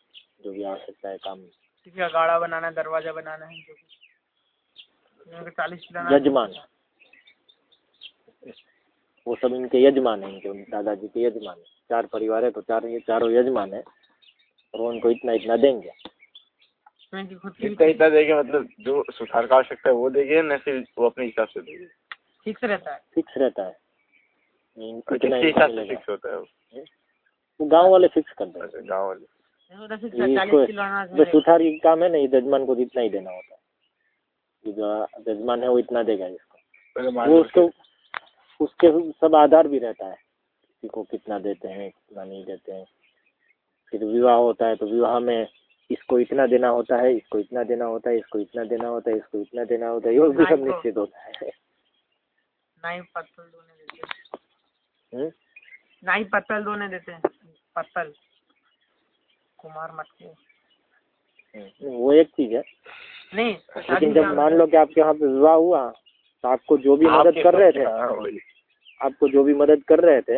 जो भी आवश्यकता है काम। किसी का गाड़ा बनाना है दरवाज़ा बनाना है जो चालीस यजमान। वो सब इनके यजमान है इनके दादाजी के यजमान है। चार परिवार है तो चार ये चारों यजमान है और उनको इतना इतना देंगे। तो जितना इतना देंगे मतलब जो सुधार का आवश्यकता है वो देंगे न फिर वो अपने हिसाब से देंगे फिक्स रहता है। फिक्स रहता है। हिसाब से फिक्स होता है वो? वो गाँव वाले फिक्स कर देंगे अच्छा गाँव वाले। मिलेगा। सुथारी का काम है ना ये जजमान को इतना ही देना होता है। जो जजमान है वो इतना देगा इसको। वो उसको उसके सब आधार भी रहता है। किसी को कितना देते हैं कितना नहीं देते हैं। फिर विवाह होता है तो विवाह में इसको इतना देना होता है इसको इतना देना होता है इसको इतना देना होता है इसको इतना देना होता है ये भी सब निश्चित होता है। ना ही पत्तल धोने देते हम्म? पत्तल धोने देते हैं पत्तल। कुमार मटके हम्म, वो एक चीज़ है। नहीं लेकिन जब मान लो कि आपके यहाँ पे विवाह हुआ तो आपको जो भी मदद कर रहे थे आपको जो भी मदद कर रहे थे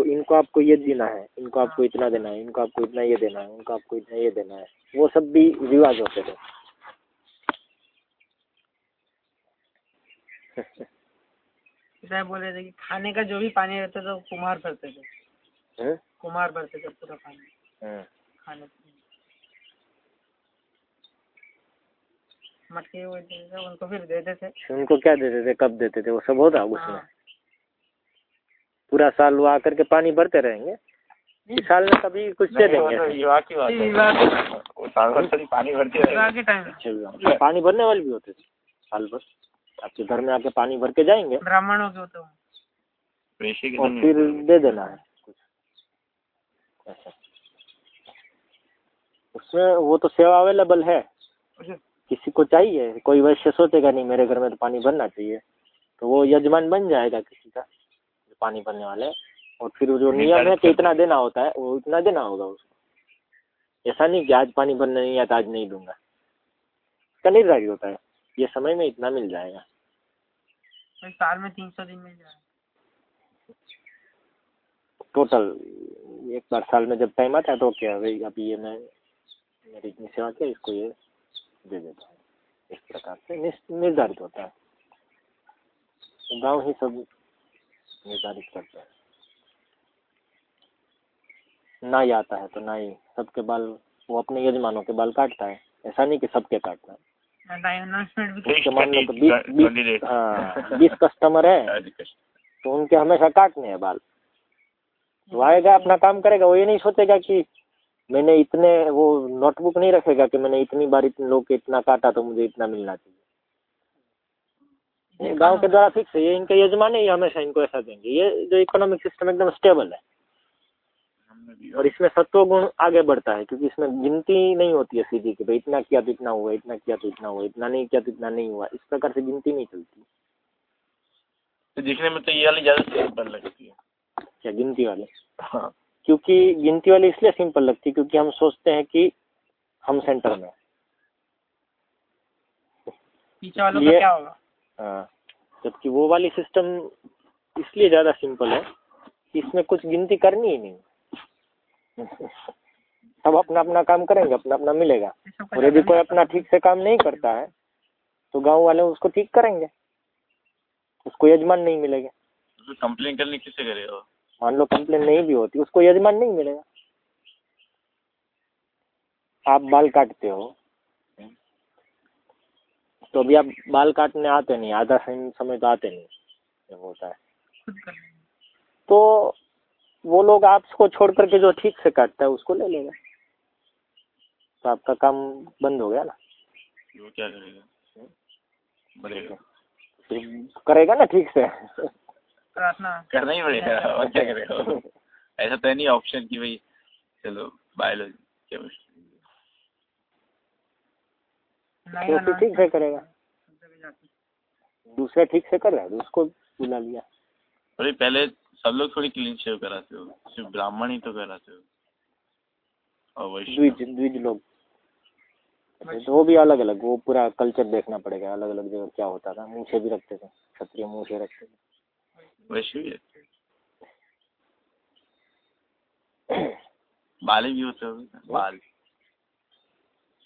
तो इनको आपको ये देना है इनको आपको इतना देना है इनको आपको इतना ये देना है इनको आपको इतना ये देना है। वो सब भी रिवाज होते थे। (laughs) बोल रहे थे कि खाने का जो भी पानी रहता था वो कुमार भरते थे। हम्म? कुमार भरते थे पूरा पानी। हम्म। खाने मटके वो उनको फिर देते थे। उनको क्या देते थे कब देते थे वो सब होता उसमें? हाँ। पूरा साल वो आकर के पानी भरते रहेंगे। इस साल में कभी कुछ दे देंगे। तो है। पानी भरते अच्छा। पानी भरने वाले भी होते थे साल भर। आपके घर में आके पानी भर के जाएँगे। ब्राह्मणों के होते हो वैसे के और फिर दे देना है कुछ। ऐसा। उसमें वो तो सेवा अवेलेबल है। किसी को चाहिए। कोई वैश्य सोचेगा नहीं मेरे घर में तो पानी भरना चाहिए। तो वो यजमान बन जाएगा किसी का। पानी भरने वाले है। और फिर वो जो नियम है कि इतना देना होता है वो इतना देना होगा उसको ऐसा नहीं कि आज पानी भरने नहीं आता आज नहीं दूँगा। इसका निर्धारित होता है। ये समय में इतना मिल जाएगा। साल में तीन सौ दिन मिल जाए टोटल एक बार साल में जब टाइम आता है तो क्या भाई अभी ये मैं मेरी इतनी सेवा किया इसको ये दे देता हूँ। इस प्रकार से निर्धारित होता है। गाँव ही सब निर्धारित करते हैं। ना ही आता है तो ना ही सबके बाल वो अपने यजमानों के बाल काटता है। ऐसा नहीं कि सबके काटना है। तो मान लो कि बीस बीस हाँ बीस कस्टमर है। तो उनके हमेशा काटने हैं बाल। वो आएगा अपना काम करेगा वो ये नहीं सोचेगा कि मैंने इतने वो नोटबुक नहीं रखेगा कि मैंने इतनी बार इतने लोग के इतना काटा तो मुझे इतना मिलना चाहिए। गाँव के द्वारा फिक्स है ये इनके यजमान है ये हमेशा इनको ऐसा देंगे। ये जो इकोनॉमिक सिस्टम एकदम स्टेबल है। और इसमें सत्व गुण आगे बढ़ता है क्योंकि इसमें गिनती नहीं होती है सीधी कि भाई इतना किया तो इतना हुआ इतना किया तो इतना हुआ इतना नहीं किया तो इतना नहीं हुआ। इस प्रकार से गिनती नहीं चलती। तो दिखने में तो ये वाली ज़्यादा सिंपल लगती है। क्या गिनती वाले? हाँ। क्योंकि गिनती वाली इसलिए सिंपल लगती है क्योंकि हम सोचते हैं कि हम सेंटर में पीछे वालों का ये- क्या होगा? हाँ जबकि वो वाली सिस्टम इसलिए ज़्यादा सिंपल है कि इसमें कुछ गिनती करनी ही नहीं। (laughs) सब अपना अपना काम करेंगे अपना अपना मिलेगा। और यदि कोई अपना ठीक से काम नहीं करता है तो गाँव वाले उसको ठीक करेंगे। उसको यजमान नहीं मिलेगा। तो कंप्लेन करने किससे करेगा? मान लो कंप्लेन नहीं भी होती उसको यजमान नहीं मिलेगा। आप बाल काटते हो तो अभी आप बाल काटने आते नहीं आधा सम- समय तो आते नहीं होता है। तो वो लोग आपको छोड़ करके जो ठीक से काटता है उसको ले लेगा। तो आपका काम बंद हो गया ना? वो क्या करेगा? बढ़ेगा। फिर करेगा ना ठीक से? करना ही पड़ेगा। और क्या करेगा? (laughs) ऐसा तो नहीं ऑप्शन कि भाई चलो बायोलॉजी केमिस्ट्री नहीं तो ठीक से करेगा। दूसरा ठीक से कर रहा है उसको बुला लिया। अरे पहले सब लोग थोड़ी क्लीन शेव कराते हो सिर्फ़ ब्राह्मण ही तो कराते हो। और द्विज द्विज लोग। तो वो भी अलग अलग वो पूरा कल्चर देखना पड़ेगा अलग अलग जगह क्या होता था मूछे भी रखते थे क्षत्रिय मूछे रखते थे। वैश्य भी (clears throat) भी होते होंगे? बाल।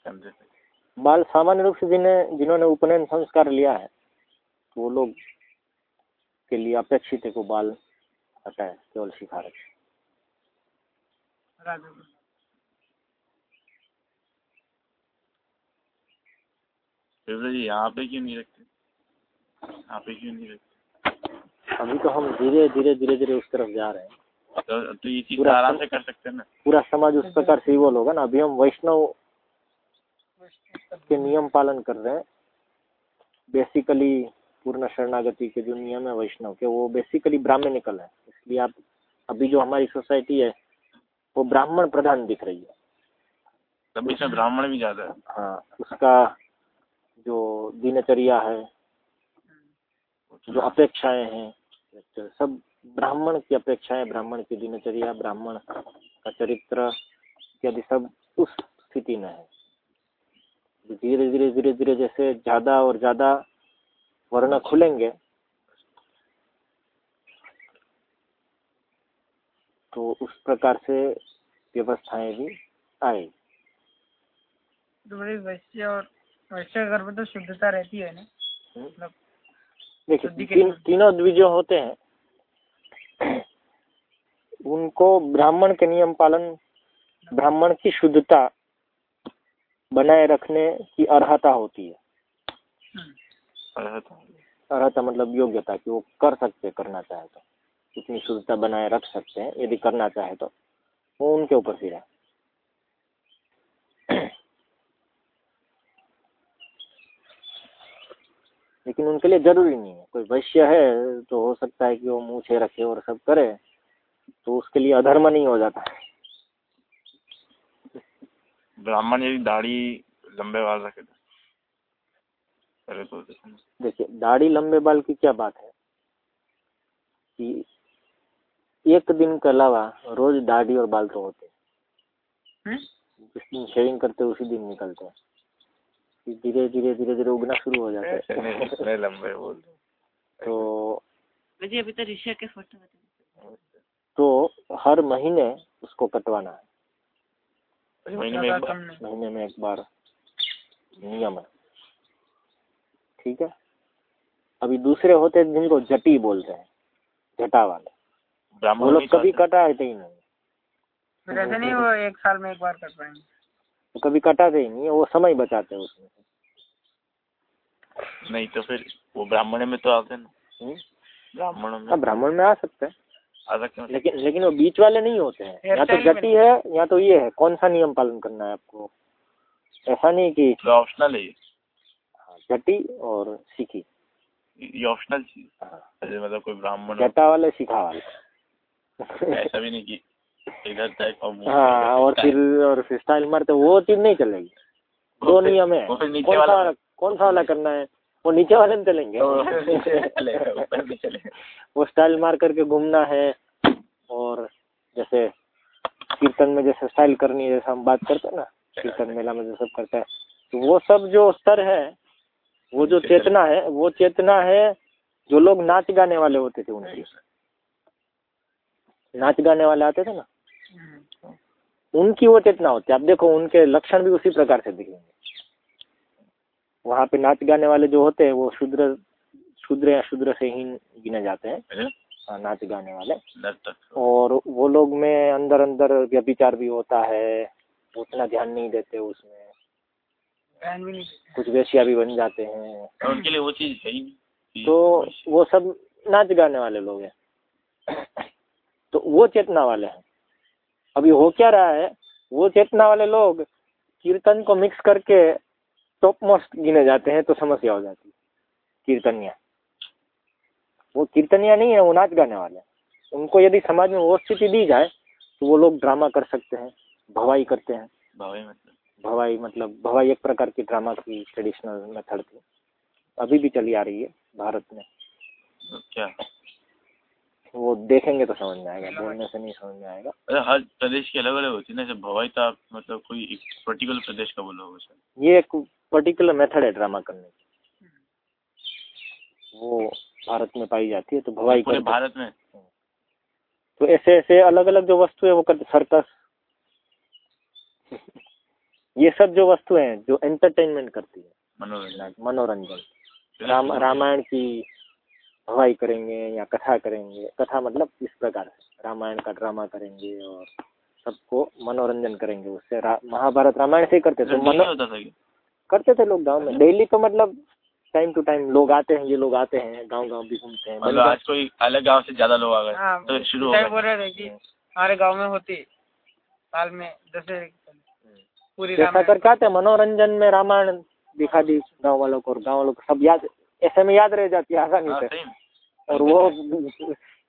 कंधे पे बाल सामान्य रूप से जिन्हें जिन्होंने उपनयन संस्कार लिया है तो वो लोग के लिए अपेक्षित है को बाल हटाए केवल सिखा रखे राजा को। फिर जी यहाँ पे क्यों नहीं रखते? यहाँ पे क्यों नहीं रखते? अभी तो हम धीरे धीरे धीरे धीरे उस तरफ़ जा रहे हैं। तो, तो ये चीज़ आराम से कर सकते हैं ना? पूरा समाज उस प्रकार से इवॉल्व होगा ना? अभी हम वैष्णव के नियम पालन कर रहे हैं। बेसिकली पूर्ण शरणागति के जो नियम है वैष्णव के वो बेसिकली ब्राह्मणिकल है। इसलिए आप अभी जो हमारी सोसाइटी है वो ब्राह्मण प्रधान दिख रही है। तब इसमें ब्राह्मण भी ज़्यादा है। हाँ उसका जो दिनचर्या है जो अपेक्षाएँ हैं सब ब्राह्मण की अपेक्षाएँ ब्राह्मण की दिनचर्या ब्राह्मण का चरित्र इत्यादि सब उस स्थिति में है। धीरे धीरे धीरे धीरे जैसे ज़्यादा और ज़्यादा वर्ण खुलेंगे। तो उस प्रकार से व्यवस्थाएँ भी आएगी। तो वैश्य और वैश्य घर में तो शुद्धता रहती है ना? हम्म। मतलब देखिए तीन तीनों द्विजो होते हैं। उनको ब्राह्मण के नियम पालन ब्राह्मण की शुद्धता बनाए रखने की अर्हता होती है। अर्हता। अर्हता मतलब योग्यता कि वो कर सकते करना चाहे तो। इतनी शुद्धता बनाए रख सकते हैं यदि करना चाहे तो। वो उनके ऊपर फिर है। लेकिन उनके लिए ज़रूरी नहीं है। कोई वैश्य है तो हो सकता है कि वो मुँह छे रखे और सब करे तो उसके लिए अधर्म नहीं हो जाता। है ब्राह्मण यदि दाढ़ी लंबे बाल रखे तो पहले तो देखिए दाढ़ी लंबे बाल की क्या बात है? कि एक दिन के अलावा रोज दाढ़ी और बाल तो होते हैं। हम्म? जिस दिन शेविंग करते उसी दिन निकलते हैं। धीरे धीरे धीरे धीरे उगना शुरू हो जाते हैं। लंबे बोल तो अभी तो ऋषि के फ़ोटो तो हर महीने उसको कटवाना हो। महीने में एक बार महीने में एक बार। नियम है ठीक है? अभी दूसरे होते हैं जिनको जटी बोलते हैं जटा वाले। वो लोग कभी कटाते ही नहीं। फिर नहीं वो एक साल में एक बार कर पाएँगे। वो कभी कटाते ही नहीं है वो समय बचाते हैं उसमें। नहीं तो फिर वो ब्राह्मण में तो आते हैं ना। हम्म? ब्राह्मणों में हाँ ब्राह्मण में हैं आ सकते हैं। लेकिन लेकिन वो बीच वाले नहीं होते हैं। या तो जटी है या तो ये है। कौन सा नियम पालन करना है आपको? ऐसा नहीं कि ऑप्शनल है हाँ, और सीखी। ये ऑप्शनल चीज़। हाँ, जैसे मतलब कोई ब्राह्मण जटा वाले सीखा वाले। ऐसा भी नहीं कि इधर तक और हाँ और फिर और फिर स्टाइल मारते वो चीज़ नहीं चलेगी। दो नियम है। कौन सा कौन सा वाला करना है? वो नीचे वाले में चलेंगे। तो नीचे चलेगा ऊपर नहीं चलेगा। वो स्टाइल मार करके घूमना है और जैसे कीर्तन में जैसे स्टाइल करनी है जैसे हम बात करते हैं ना कीर्तन मेला में जो सब करते हैं तो वो सब जो स्तर है वो जो चेतना है वो चेतना है जो लोग नाच गाने वाले होते थे उनकी। नाच गाने वाले आते थे ना हम्म। उनकी वो चेतना होती है। आप देखो उनके लक्षण भी उसी प्रकार से दिखेंगे। वहाँ पे नाच गाने वाले जो होते हैं वो शूद्र शूद्र या शूद्र से ही गिने जाते हैं। हाँ, नाच गाने वाले। और वो लोग में अंदर अंदर व्यभिचार भी होता है उतना ध्यान नहीं देते उसमें। भी कुछ वेश्या भी बन जाते हैं। और उनके लिए वो चीज़ है ही नहीं। कि तो वो सब नाच गाने वाले लोग हैं। तो वो चेतना वाले हैं। अभी हो क्या रहा है? वो चेतना वाले लोग कीर्तन को मिक्स करके टॉप मोस्ट गिने जाते हैं तो समस्या हो जाती है। कीर्तनिया। वो कीर्तनिया नहीं है वो नाच गाने वाले उनको यदि समाज में वो स्थिति दी जाए तो वो लोग ड्रामा कर सकते हैं भवाई करते हैं। भावे मतलब? भवाई मतलब भवाई एक प्रकार की ड्रामा की ट्रेडिशनल मेथड थी। अभी भी चली आ रही है भारत में। क्या? वो देखेंगे तो समझ में आएगा बोलने से नहीं समझ में आएगा। अरे हर प्रदेश की अलग अलग होती है ना जैसे भवाई तो आप मतलब कोई एक पर्टिकुलर प्रदेश का बोला ये एक पर्टिकुलर मेथड है ड्रामा करने की। वो भारत में पाई जाती है तो भवाई पूरे भारत में? तो ऐसे ऐसे अलग अलग जो वस्तु है वो करते सर्कस। (laughs) ये सब जो वस्तुएँ हैं जो एंटरटेनमेंट करती है। मनोरंजन। मनोरंजन। राम रामायण की भवाई करेंगे या कथा करेंगे। कथा मतलब इस प्रकार से रामायण का ड्रामा करेंगे और सबको मनोरंजन करेंगे उससे। रा- महाभारत रामायण से ही करते तो मनो होता था क्या करते थे लोग गाँव में। डेली तो मतलब टाइम टू टाइम लोग आते हैं ये लोग आते हैं गाँव गाँव भी घूमते हैं। मतलब आज कोई अलग गाँव से ज़्यादा लोग आ गए हाँ तो शुरू हो रहे कि हमारे गाँव में होती साल में दशहरे पूरी जैसा रामायण। करके आते हैं मनोरंजन में रामायण दिखा दी गाँव वालों को और गाँव वालों को सब याद ऐसे में याद रह जाती है आसानी हाँ, से। और वो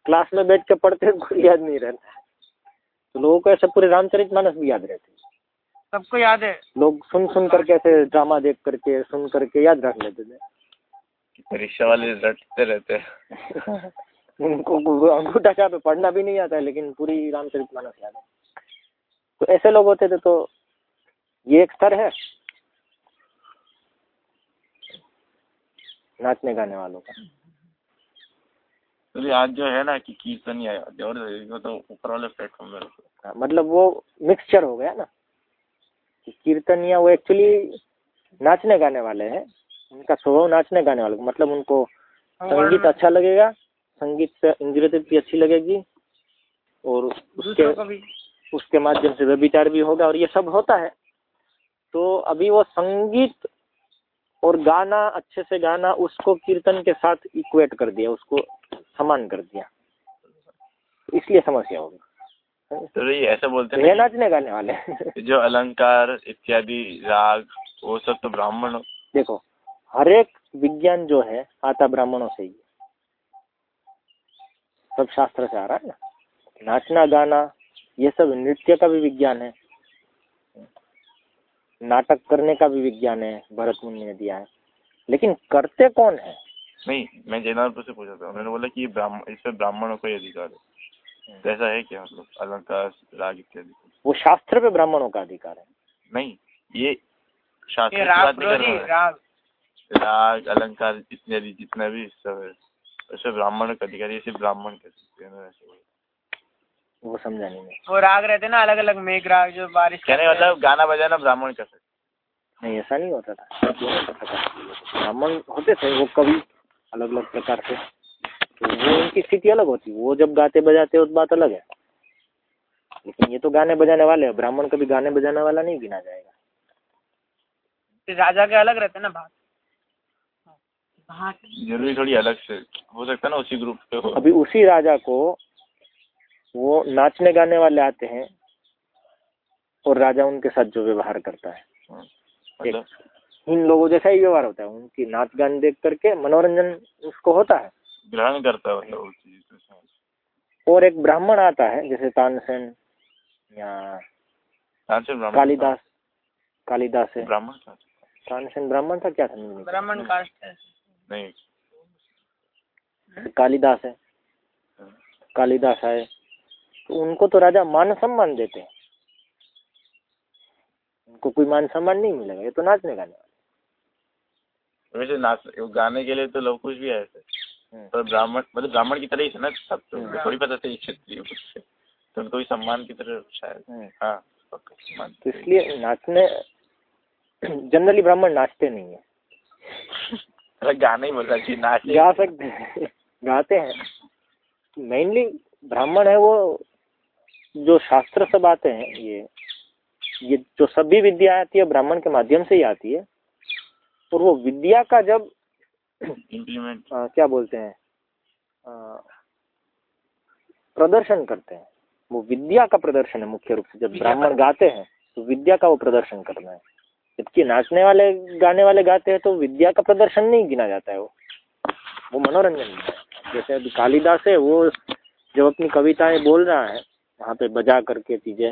क्लास में बैठ के पढ़ते कोई याद नहीं रहता। तो लोगों को ऐसे पूरे रामचरित मानस भी याद रहते हैं। सबको याद है। लोग सुन सुन करके ऐसे ड्रामा देख करके सुन करके याद रख लेते थे। परीक्षा वाले रटते रहते (laughs) उनको अंगूठा छाप पे पढ़ना भी नहीं आता है लेकिन पूरी रामचरित मानस याद है। तो ऐसे लोग होते थे तो ये एक स्तर है। नाचने गाने वालों का। तो आज जो है ना कि कीर्तन या और तो ऊपर वाले प्लेटफॉर्म में हाँ, मतलब वो मिक्सचर हो गया ना। कीर्तनिया वो एक्चुअली नाचने गाने वाले हैं। उनका स्वभाव नाचने गाने वाले मतलब उनको संगीत अच्छा लगेगा संगीत से इंद्रिय तृप्ति अच्छी लगेगी और उसके भी। उसके माध्यम से व्यभिचार भी होगा और ये सब होता है। तो अभी वो संगीत और गाना अच्छे से गाना उसको कीर्तन के साथ इक्वेट कर दिया उसको समान कर दिया। इसलिए समस्या होगी। तो ये ऐसा बोलते तो हैं नाचने गाने वाले जो अलंकार इत्यादि राग वो सब तो ब्राह्मण देखो हर एक विज्ञान जो है आता ब्राह्मणों से ही सब शास्त्र से आ रहा है ना? नाचना गाना ये सब नृत्य का भी विज्ञान है। नाटक करने का भी विज्ञान है भरत मुनि ने दिया है। लेकिन करते कौन है? नहीं मैं जैनापुर से पूछा था उन्होंने बोला कि ब्राह्मण इस पे ब्राह्मणों का अधिकार है। तो ऐसा है क्या मतलब अलंकार राग इत्यादि वो शास्त्र पे ब्राह्मणों का अधिकार है। नहीं ये शास्त्र ये राग है। राग। राग अलंकार इत्यादि जितना भी सब है उसमें ब्राह्मण का अधिकार है, ये सिर्फ़ ब्राह्मण कर सकते हैं ना वो समझा नहीं मैं। वो राग रहते ना अलग अलग मेघ राग जो बारिश कहने। मतलब गाना बजाना ब्राह्मण कर सकते नहीं ऐसा नहीं होता था। ब्राह्मण होते थे वो कभी अलग अलग प्रकार से। तो वो उनकी स्थिति अलग होती है। वो जब गाते बजाते उस बात अलग है। लेकिन ये तो गाने बजाने वाले हैं। ब्राह्मण कभी गाने बजाने वाला नहीं गिना जाएगा। राजा के अलग रहते ना भाग भाग ज़रूरी थोड़ी अलग से हो सकता है ना उसी ग्रुप पे हो। अभी उसी राजा को वो नाचने गाने वाले आते हैं और राजा उनके साथ जो व्यवहार करता है। हाँ, मतलब इन लोगों जैसा ही व्यवहार होता है। उनकी नाच गान देख करके मनोरंजन उसको होता है। ग्रहण करता है मतलब उस चीज़ और एक ब्राह्मण आता है जैसे तानसेन या तानसेन ब्राह्मण कालिदास कालिदास है। ब्राह्मण तानसेन ब्राह्मण था क्या था? ब्राह्मण कास्ट है। नहीं। कालिदास है। कालिदास आए तो उनको तो राजा मान सम्मान देते हैं। उनको कोई मान सम्मान नहीं मिलेगा ये तो नाचने गाने वाले। वैसे नाच गाने के लिए तो लोग कुछ भी आए थे पर ब्राह्मण मतलब ब्राह्मण की तरह ही थे ना सब तो हम्म। थोड़ी पता था क्षत्रिय। तो उनको भी सम्मान की तरह शायद हम्म। हाँ तो इसलिए नाचने जनरली ब्राह्मण नाचते नहीं है अरे गाना ही बोलना चाहिए नाच गा सकते हैं गाते हैं मेनली ब्राह्मण है वो जो शास्त्र सब आते हैं ये ये जो सभी विद्या आती है ब्राह्मण के माध्यम से ही आती है और वो विद्या का जब इम्प्लीमेंट क्या बोलते हैं? आ, प्रदर्शन करते हैं। वो विद्या का प्रदर्शन है मुख्य रूप से। जब ब्राह्मण गाते हैं तो विद्या का वो प्रदर्शन करना है। जबकि नाचने वाले गाने वाले गाते हैं तो विद्या का प्रदर्शन नहीं गिना जाता है वो। वो मनोरंजन है। जैसे अभी कालिदास है वो जब अपनी कविताएँ बोल रहा है वहाँ पे बजा करके चीज़ें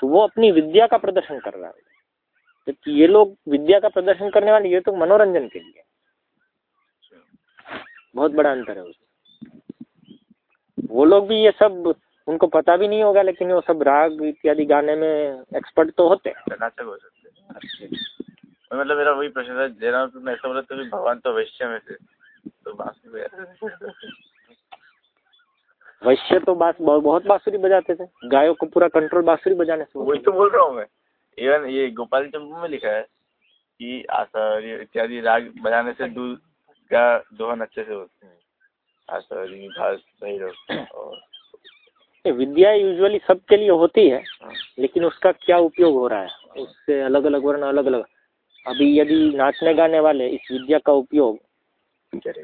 तो वो अपनी विद्या का प्रदर्शन कर रहा है। जबकि ये लोग विद्या का प्रदर्शन करने वाले ये तो मनोरंजन के लिए। बहुत बड़ा अंतर है उसमें। वो लोग भी ये सब उनको पता भी नहीं होगा लेकिन वो सब राग इत्यादि गाने में एक्सपर्ट तो होते हैं। हो सकते हैं मतलब मेरा वही प्रश्न था जयराम तुमने ऐसा बोला तो भगवान तो वैश्य में थे तो बांसुरी वैश्य तो बास बहुत बांसुरी बजाते थे। गायों को पूरा कंट्रोल बांसुरी बजाने से वही तो बोल रहा हूँ मैं। इवन ये गोपाल चंपू में लिखा है कि आसर इत्यादि राग बजाने से दूध का दोहन अच्छे से होते हैं। घास भैरव और विद्या यूजुअली सबके लिए होती है हाँ, लेकिन उसका क्या उपयोग हो रहा है? उससे अलग अलग वर्ण अलग अलग अभी यदि नाचने गाने वाले इस विद्या का उपयोग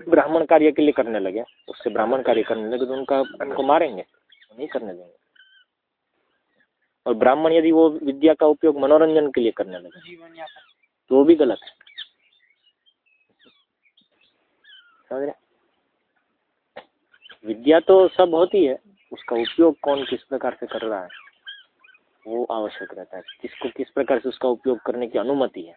ब्राह्मण कार्य के लिए करने लगे उससे ब्राह्मण कार्य करने लगे तो उनका उनको मारेंगे नहीं करने देंगे। और ब्राह्मण यदि वो विद्या का उपयोग मनोरंजन के लिए करने लगे तो वो भी गलत है। समझ रहे विद्या तो सब होती है, उसका उपयोग कौन किस प्रकार से कर रहा है, वो आवश्यक रहता है। किसको किस प्रकार से उसका उपयोग करने की अनुमति है?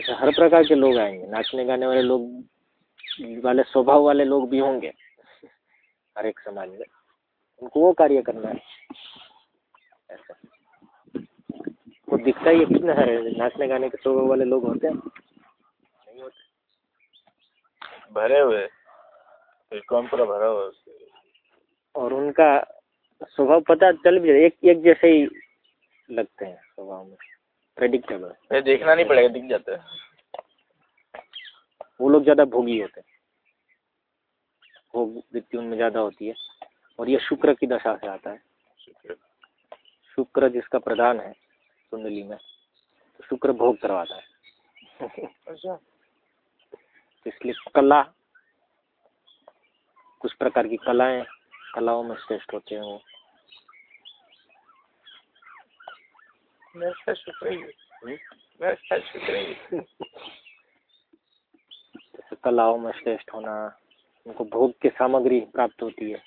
ऐसे हर प्रकार के लोग आएँगे, नाचने गाने वाले लोग, वाले स्वभाव वाले लोग भी होंगे, हर एक समाज में। उनको वो कार्य करना है। दिखता ही कितना है नाचने गाने के स्वभाव वाले लोग होते हैं। नहीं होते। भरे हुए कौन पूरा भरा हुआ उससे और उनका स्वभाव पता चल भी एक एक जैसे ही लगते हैं स्वभाव में। प्रेडिक्टेबल ये देखना नहीं पड़ेगा दिख जाता है। वो लोग ज़्यादा भोगी होते हैं। भोग वृत्ति उनमें ज़्यादा होती है। और ये शुक्र की दशा से आता है। शुक्र। शुक्र जिसका प्रधान है कुंडली में। तो शुक्र भोग करवाता है। अच्छा। तो इसलिए कला कुछ प्रकार की कलाएँ कलाओं में श्रेष्ठ होते हैं वो। हम्म? जैसे कलाओं में श्रेष्ठ होना उनको भोग की सामग्री प्राप्त होती है।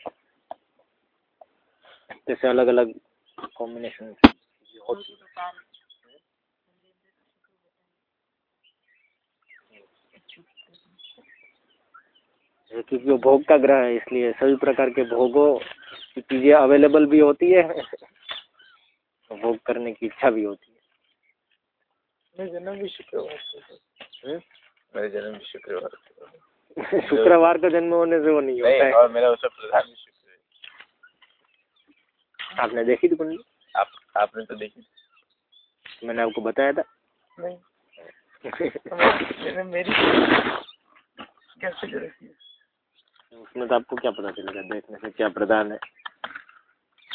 जैसे अलग अलग कॉम्बिनेशन क्योंकि वो भोग का ग्रह है इसलिए सभी प्रकार के भोगों की चीज़ें अवेलेबल भी होती है और भोग करने की इच्छा भी होती है। मेरा जन्म भी शुक्रवार को है। हम्म? मेरा जन्म भी शुक्रवार (laughs) शुक्रवार का जन्म होने से वो नहीं होता नहीं है। और मेरा उसका प्रधान भी आपने देखी थी कुंडली आप आपने तो देखी। मैंने आपको बताया था। नहीं। (laughs) मैंने मेरी कैसे उसमें तो आपको क्या पता चलेगा देखने से क्या प्रधान है?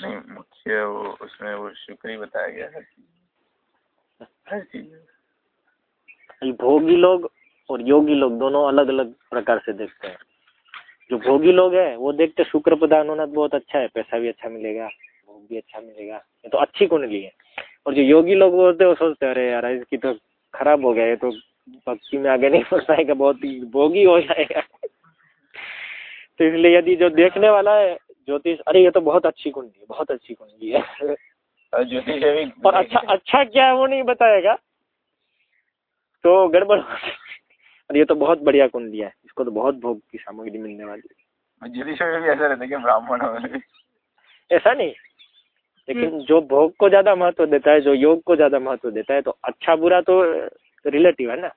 नहीं मुख्य वो उसमें वो शुक्र ही बताया गया हर चीज़ हर चीज़ भोगी लोग और योगी लोग दोनों अलग अलग प्रकार से देखते हैं। जो भोगी लोग हैं वो देखते शुक्र प्रधान होना तो बहुत अच्छा है पैसा भी अच्छा मिलेगा। भोग भी अच्छा मिलेगा। ये तो अच्छी कुंडली है। और जो योगी लोग होते हैं वो सोचते हैं अरे यार इसकी तो खराब हो गया ये तो भक्ति में आगे नहीं बढ़ पाएगा बहुत ही भोगी हो जाएगा। तो इसलिए यदि जो देखने वाला है ज्योतिष अरे ये तो बहुत अच्छी कुंडली है बहुत अच्छी कुंडली है। और ज्योतिष और अच्छा अच्छा क्या है वो नहीं बताएगा। तो गड़बड़। और ये तो बहुत बढ़िया कुंडली है इसको तो बहुत भोग की सामग्री मिलने वाली है। ज्योतिष में भी ऐसा रहता है कि ब्राह्मण ऐसा नहीं। लेकिन जो भोग को ज़्यादा महत्व देता है जो योग को ज़्यादा महत्व देता है तो अच्छा बुरा तो रिलेटिव है ना।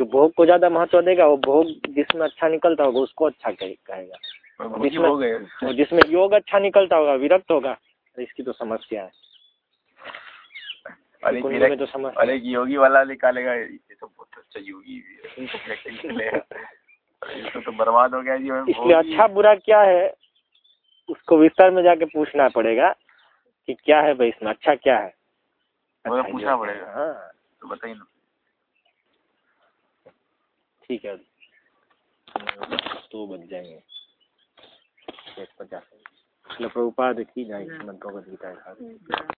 जो भोग को ज़्यादा महत्व देगा वो भोग जिसमें अच्छा निकलता होगा उसको अच्छा कहेगा। हो जिसमें योग अच्छा निकलता होगा विरक्त होगा तो इसकी तो समस्या है। में तो समझ एक योगी वाला निकालेगा ये तो बहुत अच्छा योगी है इनको इसको (laughs) तो बर्बाद हो गया जी इसलिए अच्छा बुरा क्या है उसको विस्तार में जाके पूछना पड़ेगा। कि क्या है भाई इसमें अच्छा क्या है? तो अच्छा पूछना पड़ेगा। हाँ। तो बताइए ना। ठीक है। तो बच जाएँगे। एक पचास। प्रभुपाद की जाए मंत्रों का गीता